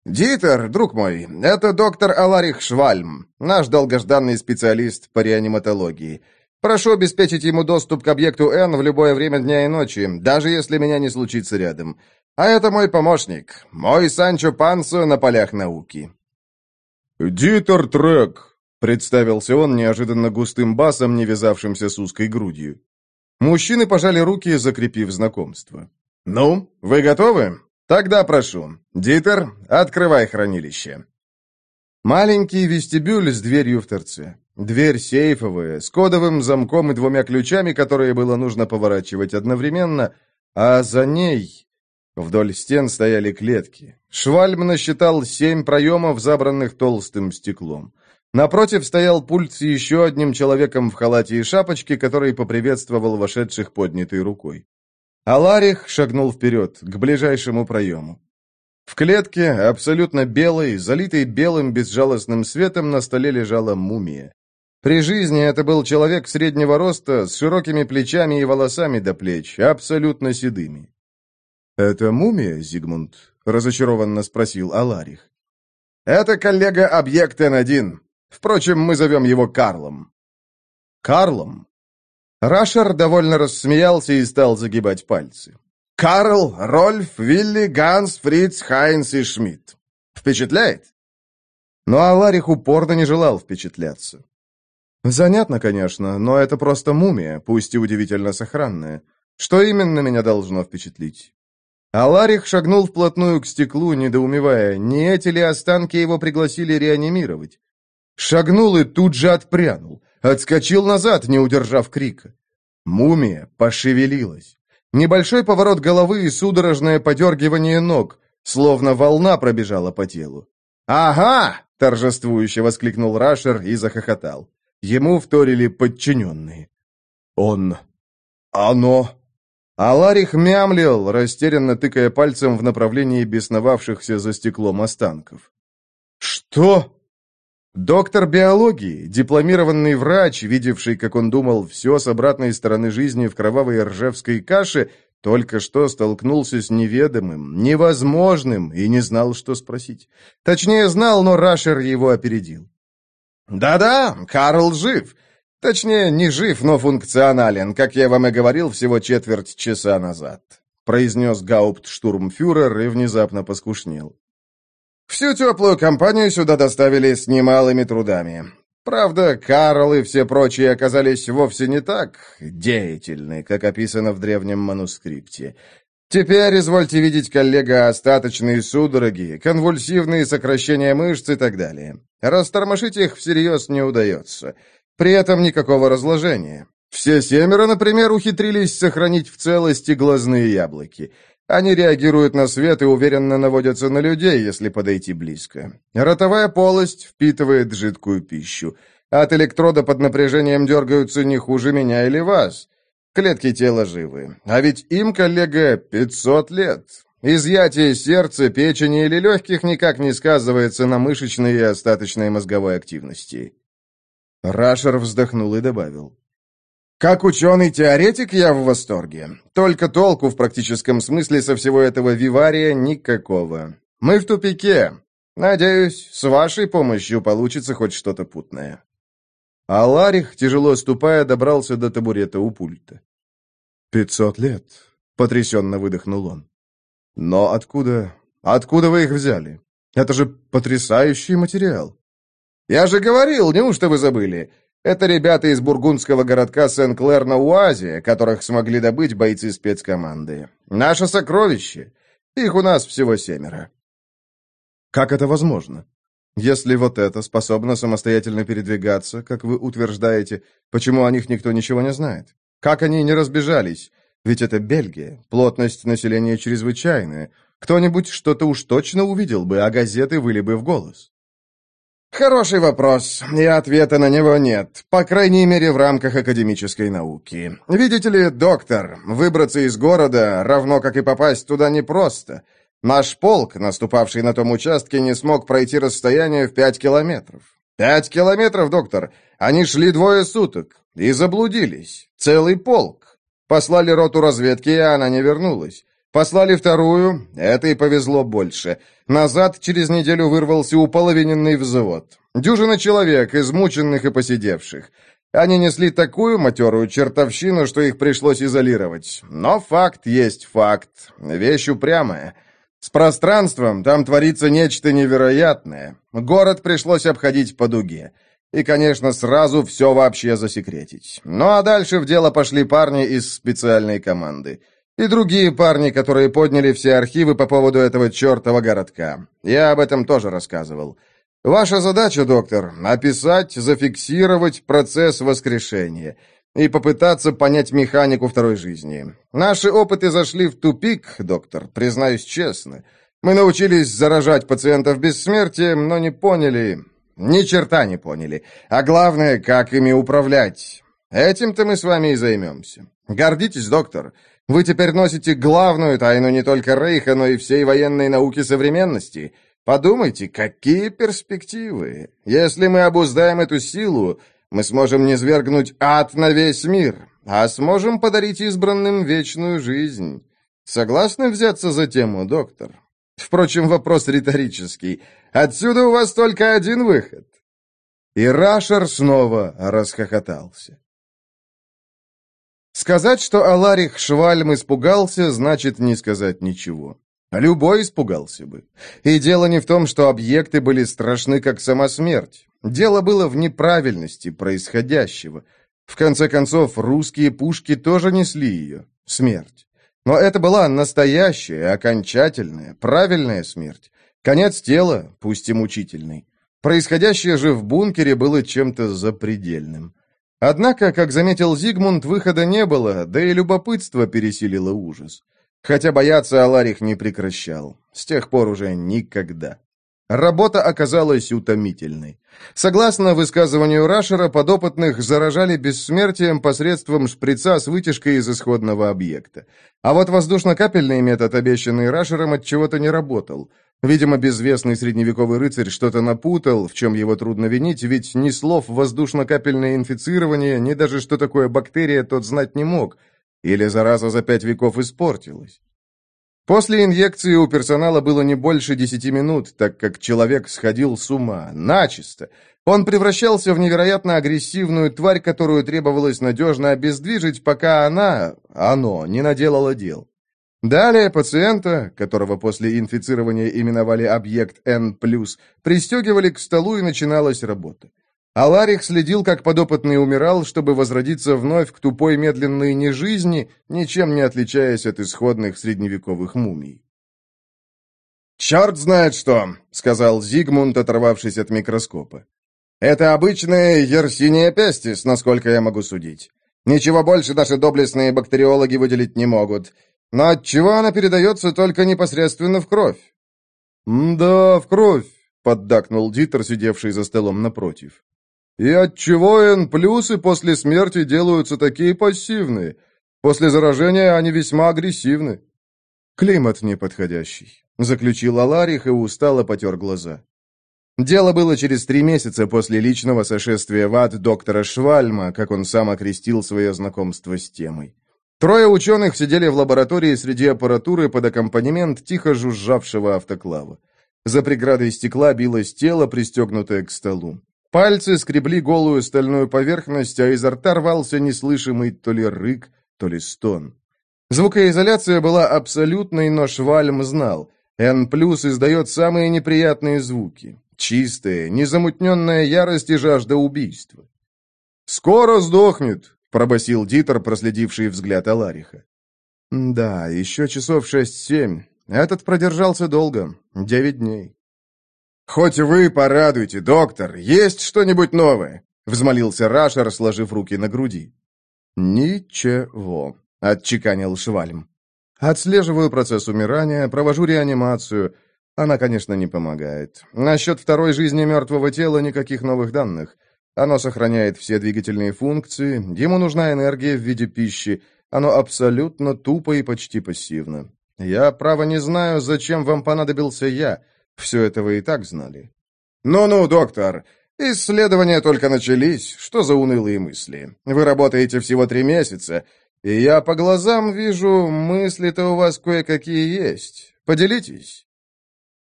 «Дитер, друг мой, это доктор Аларих Швальм, наш долгожданный специалист по реаниматологии. Прошу обеспечить ему доступ к объекту N в любое время дня и ночи, даже если меня не случится рядом. А это мой помощник, мой Санчо Пансо на полях науки». «Дитер Трек», — представился он неожиданно густым басом, не вязавшимся с узкой грудью. Мужчины пожали руки, закрепив знакомство. «Ну, вы готовы? Тогда прошу. Дитер, открывай хранилище». Маленький вестибюль с дверью в торце. Дверь сейфовая, с кодовым замком и двумя ключами, которые было нужно поворачивать одновременно, а за ней Вдоль стен стояли клетки. Швальм насчитал семь проемов, забранных толстым стеклом. Напротив стоял пульт с еще одним человеком в халате и шапочке, который поприветствовал вошедших поднятой рукой. Аларих шагнул вперед, к ближайшему проему. В клетке, абсолютно белой, залитой белым безжалостным светом, на столе лежала мумия. При жизни это был человек среднего роста, с широкими плечами и волосами до плеч, абсолютно седыми. «Это мумия, Зигмунд?» — разочарованно спросил Аларих. «Это коллега объект Н-1. Впрочем, мы зовем его Карлом». «Карлом?» Рашер довольно рассмеялся и стал загибать пальцы. «Карл, Рольф, Вилли, Ганс, Фриц, Хайнс и Шмидт. Впечатляет?» Но Аларих упорно не желал впечатляться. «Занятно, конечно, но это просто мумия, пусть и удивительно сохранная. Что именно меня должно впечатлить?» Аларих шагнул вплотную к стеклу, недоумевая, не эти ли останки его пригласили реанимировать. Шагнул и тут же отпрянул, отскочил назад, не удержав крика. Мумия пошевелилась. Небольшой поворот головы и судорожное подергивание ног, словно волна пробежала по телу. «Ага!» — торжествующе воскликнул Рашер и захохотал. Ему вторили подчиненные. «Он... оно...» Аларих мямлил, растерянно тыкая пальцем в направлении бесновавшихся за стеклом останков. «Что?» Доктор биологии, дипломированный врач, видевший, как он думал, все с обратной стороны жизни в кровавой ржевской каше, только что столкнулся с неведомым, невозможным и не знал, что спросить. Точнее, знал, но Рашер его опередил. «Да-да, Карл жив. Точнее, не жив, но функционален, как я вам и говорил всего четверть часа назад», произнес гауптштурмфюрер и внезапно поскушнел. «Всю теплую компанию сюда доставили с немалыми трудами. Правда, Карл и все прочие оказались вовсе не так деятельны, как описано в древнем манускрипте. Теперь, извольте видеть, коллега, остаточные судороги, конвульсивные сокращения мышц и так далее. Растормошить их всерьез не удается. При этом никакого разложения. Все семеро, например, ухитрились сохранить в целости глазные яблоки. Они реагируют на свет и уверенно наводятся на людей, если подойти близко. Ротовая полость впитывает жидкую пищу. От электрода под напряжением дергаются не хуже меня или вас. Клетки тела живы. А ведь им, коллега, 500 лет. Изъятие сердца, печени или легких никак не сказывается на мышечной и остаточной мозговой активности. Рашер вздохнул и добавил. «Как ученый-теоретик я в восторге. Только толку в практическом смысле со всего этого вивария никакого. Мы в тупике. Надеюсь, с вашей помощью получится хоть что-то путное». А Ларих, тяжело ступая, добрался до табурета у пульта. «Пятьсот лет», — потрясенно выдохнул он. «Но откуда... откуда вы их взяли? Это же потрясающий материал». «Я же говорил, неужто вы забыли? Это ребята из бургундского городка Сен-Клэр на Уазе, которых смогли добыть бойцы спецкоманды. Наше сокровище. Их у нас всего семеро». «Как это возможно? Если вот это способно самостоятельно передвигаться, как вы утверждаете, почему о них никто ничего не знает? Как они не разбежались? Ведь это Бельгия, плотность населения чрезвычайная. Кто-нибудь что-то уж точно увидел бы, а газеты выли бы в голос». Хороший вопрос, и ответа на него нет, по крайней мере в рамках академической науки. Видите ли, доктор, выбраться из города, равно как и попасть туда непросто. Наш полк, наступавший на том участке, не смог пройти расстояние в пять километров. Пять километров, доктор. Они шли двое суток и заблудились. Целый полк. Послали роту разведки, и она не вернулась. Послали вторую, это и повезло больше. Назад через неделю вырвался уполовиненный взвод. Дюжина человек, измученных и посидевших. Они несли такую матерую чертовщину, что их пришлось изолировать. Но факт есть факт. Вещь упрямая. С пространством там творится нечто невероятное. Город пришлось обходить по дуге. И, конечно, сразу все вообще засекретить. Ну а дальше в дело пошли парни из специальной команды. И другие парни, которые подняли все архивы по поводу этого чертова городка. Я об этом тоже рассказывал. Ваша задача, доктор, описать, зафиксировать процесс воскрешения и попытаться понять механику второй жизни. Наши опыты зашли в тупик, доктор, признаюсь честно. Мы научились заражать пациентов бессмертием, но не поняли, ни черта не поняли. А главное, как ими управлять. Этим-то мы с вами и займемся. Гордитесь, доктор. Вы теперь носите главную тайну не только Рейха, но и всей военной науки современности. Подумайте, какие перспективы. Если мы обуздаем эту силу, мы сможем низвергнуть ад на весь мир, а сможем подарить избранным вечную жизнь. Согласны взяться за тему, доктор? Впрочем, вопрос риторический. Отсюда у вас только один выход. И Рашер снова расхохотался. Сказать, что Аларих Швальм испугался, значит не сказать ничего. Любой испугался бы. И дело не в том, что объекты были страшны, как сама смерть. Дело было в неправильности происходящего. В конце концов, русские пушки тоже несли ее, смерть. Но это была настоящая, окончательная, правильная смерть. Конец тела, пусть и мучительный. Происходящее же в бункере было чем-то запредельным. Однако, как заметил Зигмунд, выхода не было, да и любопытство пересилило ужас. Хотя бояться Аларих не прекращал. С тех пор уже никогда. Работа оказалась утомительной. Согласно высказыванию Рашера, подопытных заражали бессмертием посредством шприца с вытяжкой из исходного объекта. А вот воздушно-капельный метод, обещанный Рашером, от чего-то не работал. Видимо, безвестный средневековый рыцарь что-то напутал, в чем его трудно винить, ведь ни слов воздушно-капельное инфицирование, ни даже что такое бактерия тот знать не мог. Или зараза за пять веков испортилась. После инъекции у персонала было не больше десяти минут, так как человек сходил с ума, начисто. Он превращался в невероятно агрессивную тварь, которую требовалось надежно обездвижить, пока она, оно, не наделало дел. Далее пациента, которого после инфицирования именовали объект N+, пристегивали к столу и начиналась работа. Аларих следил, как подопытный умирал, чтобы возродиться вновь к тупой медленной нежизни, ничем не отличаясь от исходных средневековых мумий. «Черт знает что!» — сказал Зигмунд, оторвавшись от микроскопа. «Это обычная ерсиния пестис, насколько я могу судить. Ничего больше наши доблестные бактериологи выделить не могут. Но от чего она передается только непосредственно в кровь?» «Да, в кровь», — поддакнул Дитер, сидевший за столом напротив. И отчего N-плюсы после смерти делаются такие пассивные? После заражения они весьма агрессивны. Климат неподходящий, заключил Аларих и устало потер глаза. Дело было через три месяца после личного сошествия в ад доктора Швальма, как он сам окрестил свое знакомство с темой. Трое ученых сидели в лаборатории среди аппаратуры под аккомпанемент тихо жужжавшего автоклава. За преградой стекла билось тело, пристегнутое к столу. Пальцы скребли голую стальную поверхность, а изо рта рвался неслышимый то ли рык, то ли стон. Звукоизоляция была абсолютной, но Швальм знал. N+, издает самые неприятные звуки. Чистая, незамутненная ярость и жажда убийства. «Скоро сдохнет», — пробасил Дитер, проследивший взгляд Алариха. «Да, еще часов шесть-семь. Этот продержался долго. Девять дней». «Хоть вы порадуйте, доктор, есть что-нибудь новое?» — взмолился Рашер, сложив руки на груди. «Ничего», — отчеканил Швальм. «Отслеживаю процесс умирания, провожу реанимацию. Она, конечно, не помогает. Насчет второй жизни мертвого тела никаких новых данных. Оно сохраняет все двигательные функции, ему нужна энергия в виде пищи. Оно абсолютно тупо и почти пассивно. Я, право, не знаю, зачем вам понадобился я». Все это вы и так знали. «Ну-ну, доктор, исследования только начались. Что за унылые мысли? Вы работаете всего три месяца, и я по глазам вижу, мысли-то у вас кое-какие есть. Поделитесь».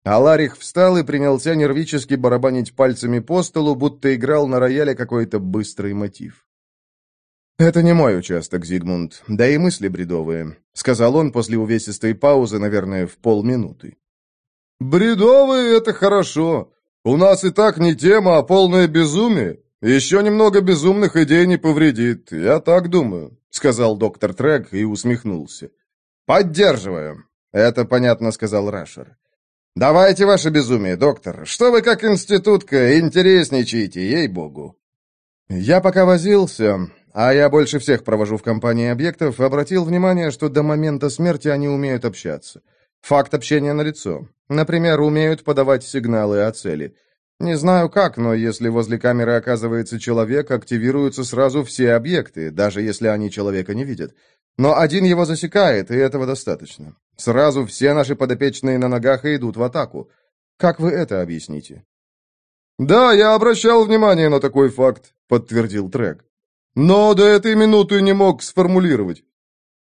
Аларих встал и принялся нервически барабанить пальцами по столу, будто играл на рояле какой-то быстрый мотив. «Это не мой участок, Зигмунд, да и мысли бредовые», — сказал он после увесистой паузы, наверное, в полминуты. «Бредовые — это хорошо. У нас и так не тема, а полное безумие. Еще немного безумных идей не повредит, я так думаю», — сказал доктор Трек и усмехнулся. «Поддерживаю», — это понятно сказал Рашер. «Давайте ваше безумие, доктор. Что вы как институтка интересничаете, ей-богу». Я пока возился, а я больше всех провожу в компании объектов, обратил внимание, что до момента смерти они умеют общаться. Факт общения налицо. Например, умеют подавать сигналы о цели. Не знаю как, но если возле камеры оказывается человек, активируются сразу все объекты, даже если они человека не видят. Но один его засекает, и этого достаточно. Сразу все наши подопечные на ногах и идут в атаку. Как вы это объясните? «Да, я обращал внимание на такой факт», — подтвердил Трек. «Но до этой минуты не мог сформулировать».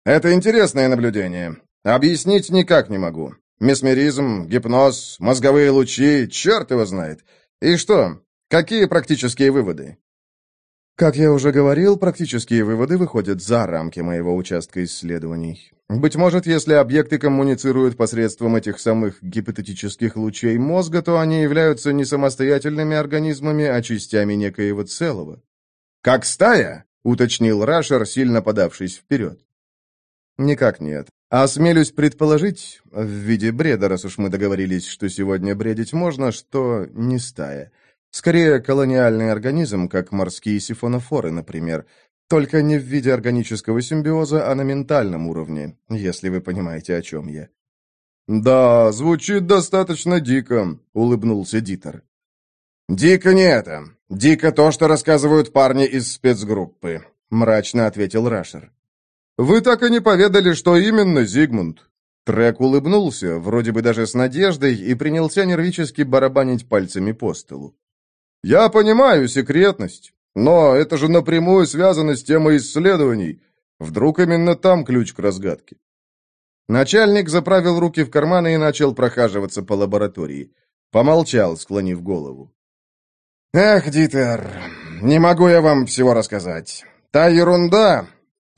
«Это интересное наблюдение. Объяснить никак не могу. Месмеризм, гипноз, мозговые лучи, черт его знает. И что? Какие практические выводы? Как я уже говорил, практические выводы выходят за рамки моего участка исследований. Быть может, если объекты коммуницируют посредством этих самых гипотетических лучей мозга, то они являются не самостоятельными организмами, а частями некоего целого. «Как стая?» — уточнил Рашер, сильно подавшись вперед. «Никак нет. Осмелюсь предположить, в виде бреда, раз уж мы договорились, что сегодня бредить можно, что не стая. Скорее, колониальный организм, как морские сифонофоры, например. Только не в виде органического симбиоза, а на ментальном уровне, если вы понимаете, о чем я. «Да, звучит достаточно дико», — улыбнулся Дитер. «Дико не это. Дико то, что рассказывают парни из спецгруппы», — мрачно ответил Рашер. «Вы так и не поведали, что именно, Зигмунд?» Трек улыбнулся, вроде бы даже с надеждой, и принялся нервически барабанить пальцами по столу. «Я понимаю секретность, но это же напрямую связано с темой исследований. Вдруг именно там ключ к разгадке?» Начальник заправил руки в карманы и начал прохаживаться по лаборатории. Помолчал, склонив голову. «Эх, Дитер, не могу я вам всего рассказать. Та ерунда,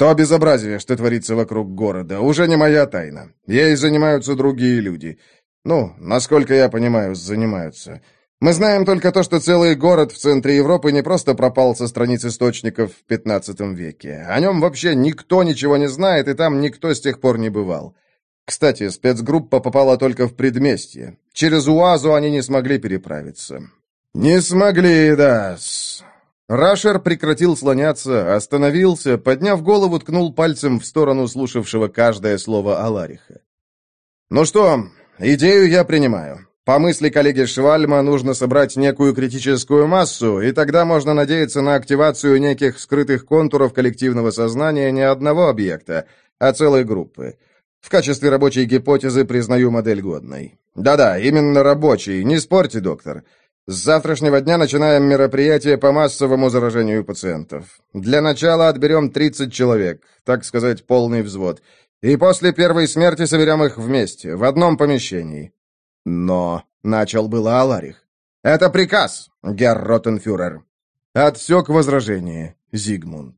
то безобразие, что творится вокруг города, уже не моя тайна. Ей занимаются другие люди. Ну, насколько я понимаю, занимаются. Мы знаем только то, что целый город в центре Европы не просто пропал со страниц источников в 15 веке. О нем вообще никто ничего не знает, и там никто с тех пор не бывал. Кстати, спецгруппа попала только в предместье. Через УАЗу они не смогли переправиться. «Не смогли, да. Рашер прекратил слоняться, остановился, подняв голову, ткнул пальцем в сторону слушавшего каждое слово Алариха. «Ну что, идею я принимаю. По мысли коллеги Швальма, нужно собрать некую критическую массу, и тогда можно надеяться на активацию неких скрытых контуров коллективного сознания не одного объекта, а целой группы. В качестве рабочей гипотезы признаю модель годной. Да-да, именно рабочей, не спорьте, доктор. С завтрашнего дня начинаем мероприятие по массовому заражению пациентов. Для начала отберем 30 человек, так сказать, полный взвод. И после первой смерти соберем их вместе, в одном помещении. Но, — начал было Аларих. Это приказ, герр Ротенфюрер. Отсек возражение, Зигмунд.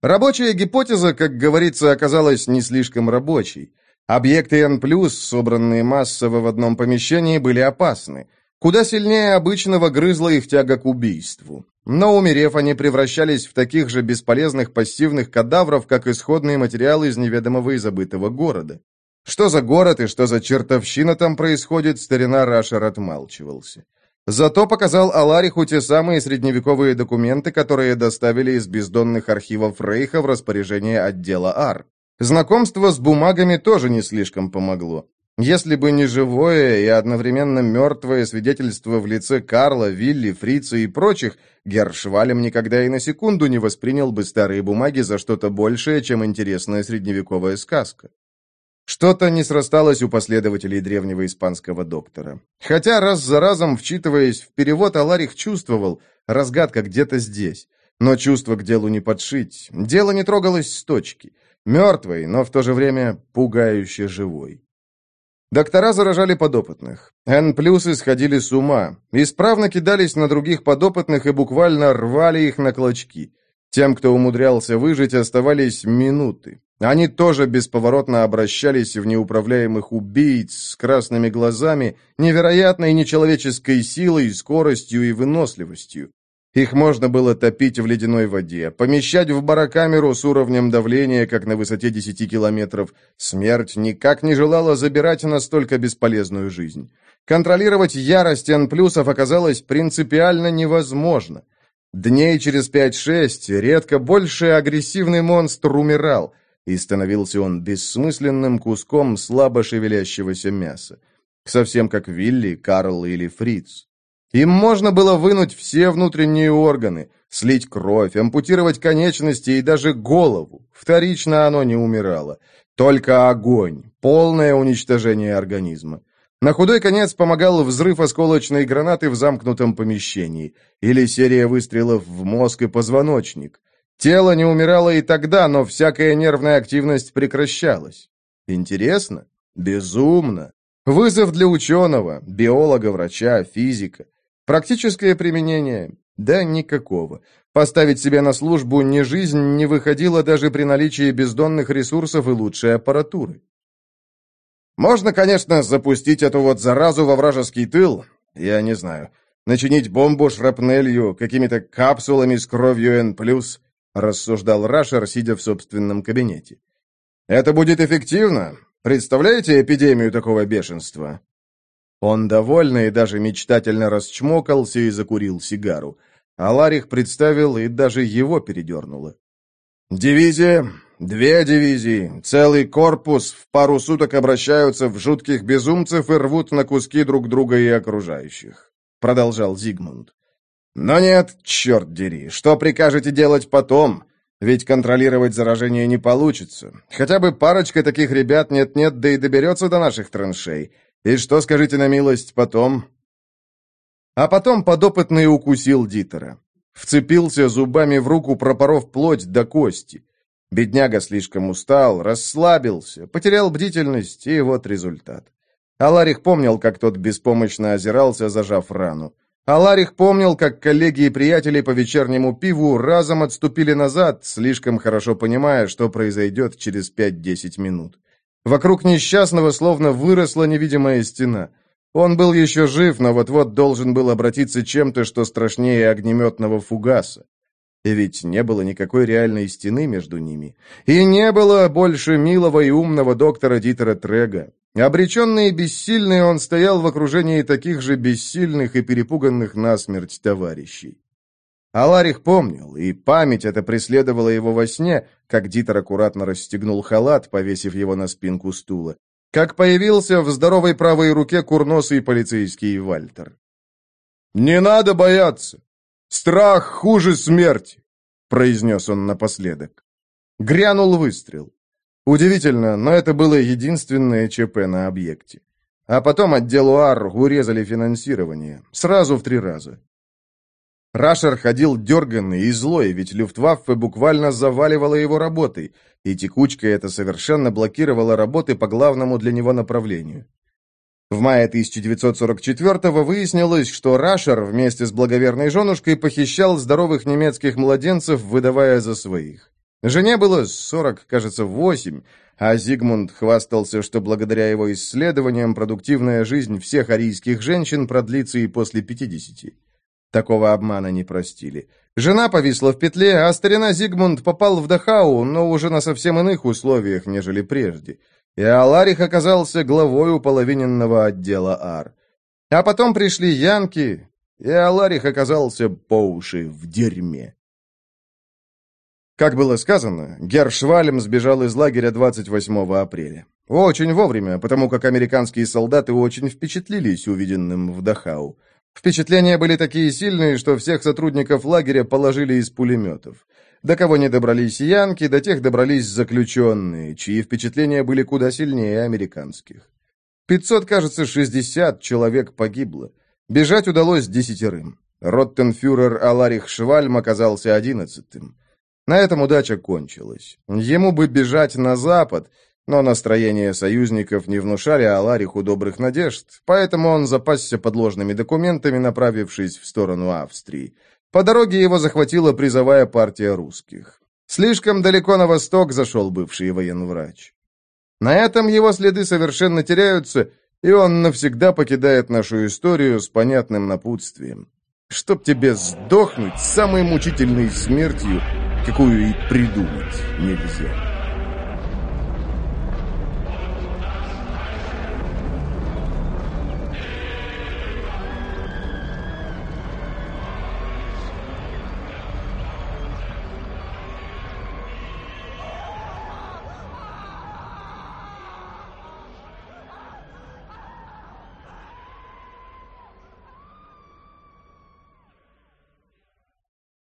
Рабочая гипотеза, как говорится, оказалась не слишком рабочей. Объекты N+, собранные массово в одном помещении, были опасны. Куда сильнее обычного грызла их тяга к убийству. Но, умерев, они превращались в таких же бесполезных пассивных кадавров, как исходные материалы из неведомого и забытого города. Что за город и что за чертовщина там происходит, старина Рашер отмалчивался. Зато показал Алариху те самые средневековые документы, которые доставили из бездонных архивов Рейха в распоряжение отдела АР. Знакомство с бумагами тоже не слишком помогло. Если бы не живое и одновременно мертвое свидетельство в лице Карла, Вилли, Фрица и прочих, Гершвалем никогда и на секунду не воспринял бы старые бумаги за что-то большее, чем интересная средневековая сказка. Что-то не срасталось у последователей древнего испанского доктора. Хотя раз за разом, вчитываясь в перевод, Аларих чувствовал, разгадка где-то здесь. Но чувство к делу не подшить. Дело не трогалось с точки. Мертвой, но в то же время пугающе живой. Доктора заражали подопытных. Н плюсы сходили с ума. Исправно кидались на других подопытных и буквально рвали их на клочки. Тем, кто умудрялся выжить, оставались минуты. Они тоже бесповоротно обращались в неуправляемых убийц с красными глазами, невероятной нечеловеческой силой, скоростью и выносливостью. Их можно было топить в ледяной воде, помещать в барокамеру с уровнем давления, как на высоте 10 километров. Смерть никак не желала забирать настолько бесполезную жизнь. Контролировать ярость N-плюсов оказалось принципиально невозможно. Дней через 5-6 редко больше агрессивный монстр умирал – и становился он бессмысленным куском слабо шевелящегося мяса. Совсем как Вилли, Карл или Фриц. Им можно было вынуть все внутренние органы, слить кровь, ампутировать конечности и даже голову. Вторично оно не умирало. Только огонь, полное уничтожение организма. На худой конец помогал взрыв осколочной гранаты в замкнутом помещении или серия выстрелов в мозг и позвоночник. Тело не умирало и тогда, но всякая нервная активность прекращалась. Интересно? Безумно. Вызов для ученого, биолога, врача, физика. Практическое применение? Да никакого. Поставить себя на службу ни жизнь не выходила даже при наличии бездонных ресурсов и лучшей аппаратуры. Можно, конечно, запустить эту вот заразу во вражеский тыл, я не знаю, начинить бомбу шрапнелью, какими-то капсулами с кровью N+, рассуждал Рашер, сидя в собственном кабинете. «Это будет эффективно? Представляете эпидемию такого бешенства?» Он довольно и даже мечтательно расчмокался и закурил сигару. А Ларих представил, и даже его передернуло. «Дивизия, Две дивизии, целый корпус в пару суток обращаются в жутких безумцев и рвут на куски друг друга и окружающих», — продолжал Зигмунд. «Но нет, черт дери, что прикажете делать потом? Ведь контролировать заражение не получится. Хотя бы парочка таких ребят нет-нет, да и доберется до наших траншей. И что, скажите на милость, потом?» А потом подопытный укусил Дитера. Вцепился зубами в руку, пропоров плоть до кости. Бедняга слишком устал, расслабился, потерял бдительность, и вот результат. Аларих помнил, как тот беспомощно озирался, зажав рану. Аларих помнил, как коллеги и приятели по вечернему пиву разом отступили назад, слишком хорошо понимая, что произойдет через 5-10 минут. Вокруг несчастного словно выросла невидимая стена. Он был еще жив, но вот-вот должен был обратиться чем-то, что страшнее огнеметного фугаса. И ведь не было никакой реальной стены между ними. И не было больше милого и умного доктора Дитера Трега. Обреченный и бессильный, он стоял в окружении таких же бессильных и перепуганных насмерть товарищей. Аларих помнил, и память эта преследовала его во сне, как Дитер аккуратно расстегнул халат, повесив его на спинку стула, как появился в здоровой правой руке курносый полицейский Вальтер. «Не надо бояться! Страх хуже смерти!» — произнес он напоследок. Грянул выстрел. Удивительно, но это было единственное ЧП на объекте. А потом отделу АР урезали финансирование. Сразу в три раза. Рашер ходил дерганный и злой, ведь Люфтваффе буквально заваливала его работой, и текучка это совершенно блокировала работы по главному для него направлению. В мае 1944-го выяснилось, что Рашер вместе с благоверной женушкой похищал здоровых немецких младенцев, выдавая за своих. Жене было 40, кажется, 8, а Зигмунд хвастался, что благодаря его исследованиям продуктивная жизнь всех арийских женщин продлится и после 50. Такого обмана не простили. Жена повисла в петле, а старина Зигмунд попал в Дахау, но уже на совсем иных условиях, нежели прежде и Аларих оказался главой уполовиненного отдела Ар. А потом пришли янки, и Аларих оказался по уши в дерьме. Как было сказано, Гершвалем сбежал из лагеря 28 апреля. Очень вовремя, потому как американские солдаты очень впечатлились увиденным в Дахау. Впечатления были такие сильные, что всех сотрудников лагеря положили из пулеметов. До кого не добрались янки, до тех добрались заключенные, чьи впечатления были куда сильнее американских. 500, кажется, 60 человек погибло. Бежать удалось десятерым. Роттенфюрер Аларих Швальм оказался одиннадцатым. На этом удача кончилась. Ему бы бежать на запад, но настроения союзников не внушали Алариху добрых надежд, поэтому он запасся подложными документами, направившись в сторону Австрии. По дороге его захватила призовая партия русских. Слишком далеко на восток зашел бывший военврач. На этом его следы совершенно теряются, и он навсегда покидает нашу историю с понятным напутствием. Чтоб тебе сдохнуть самой мучительной смертью, какую и придумать нельзя.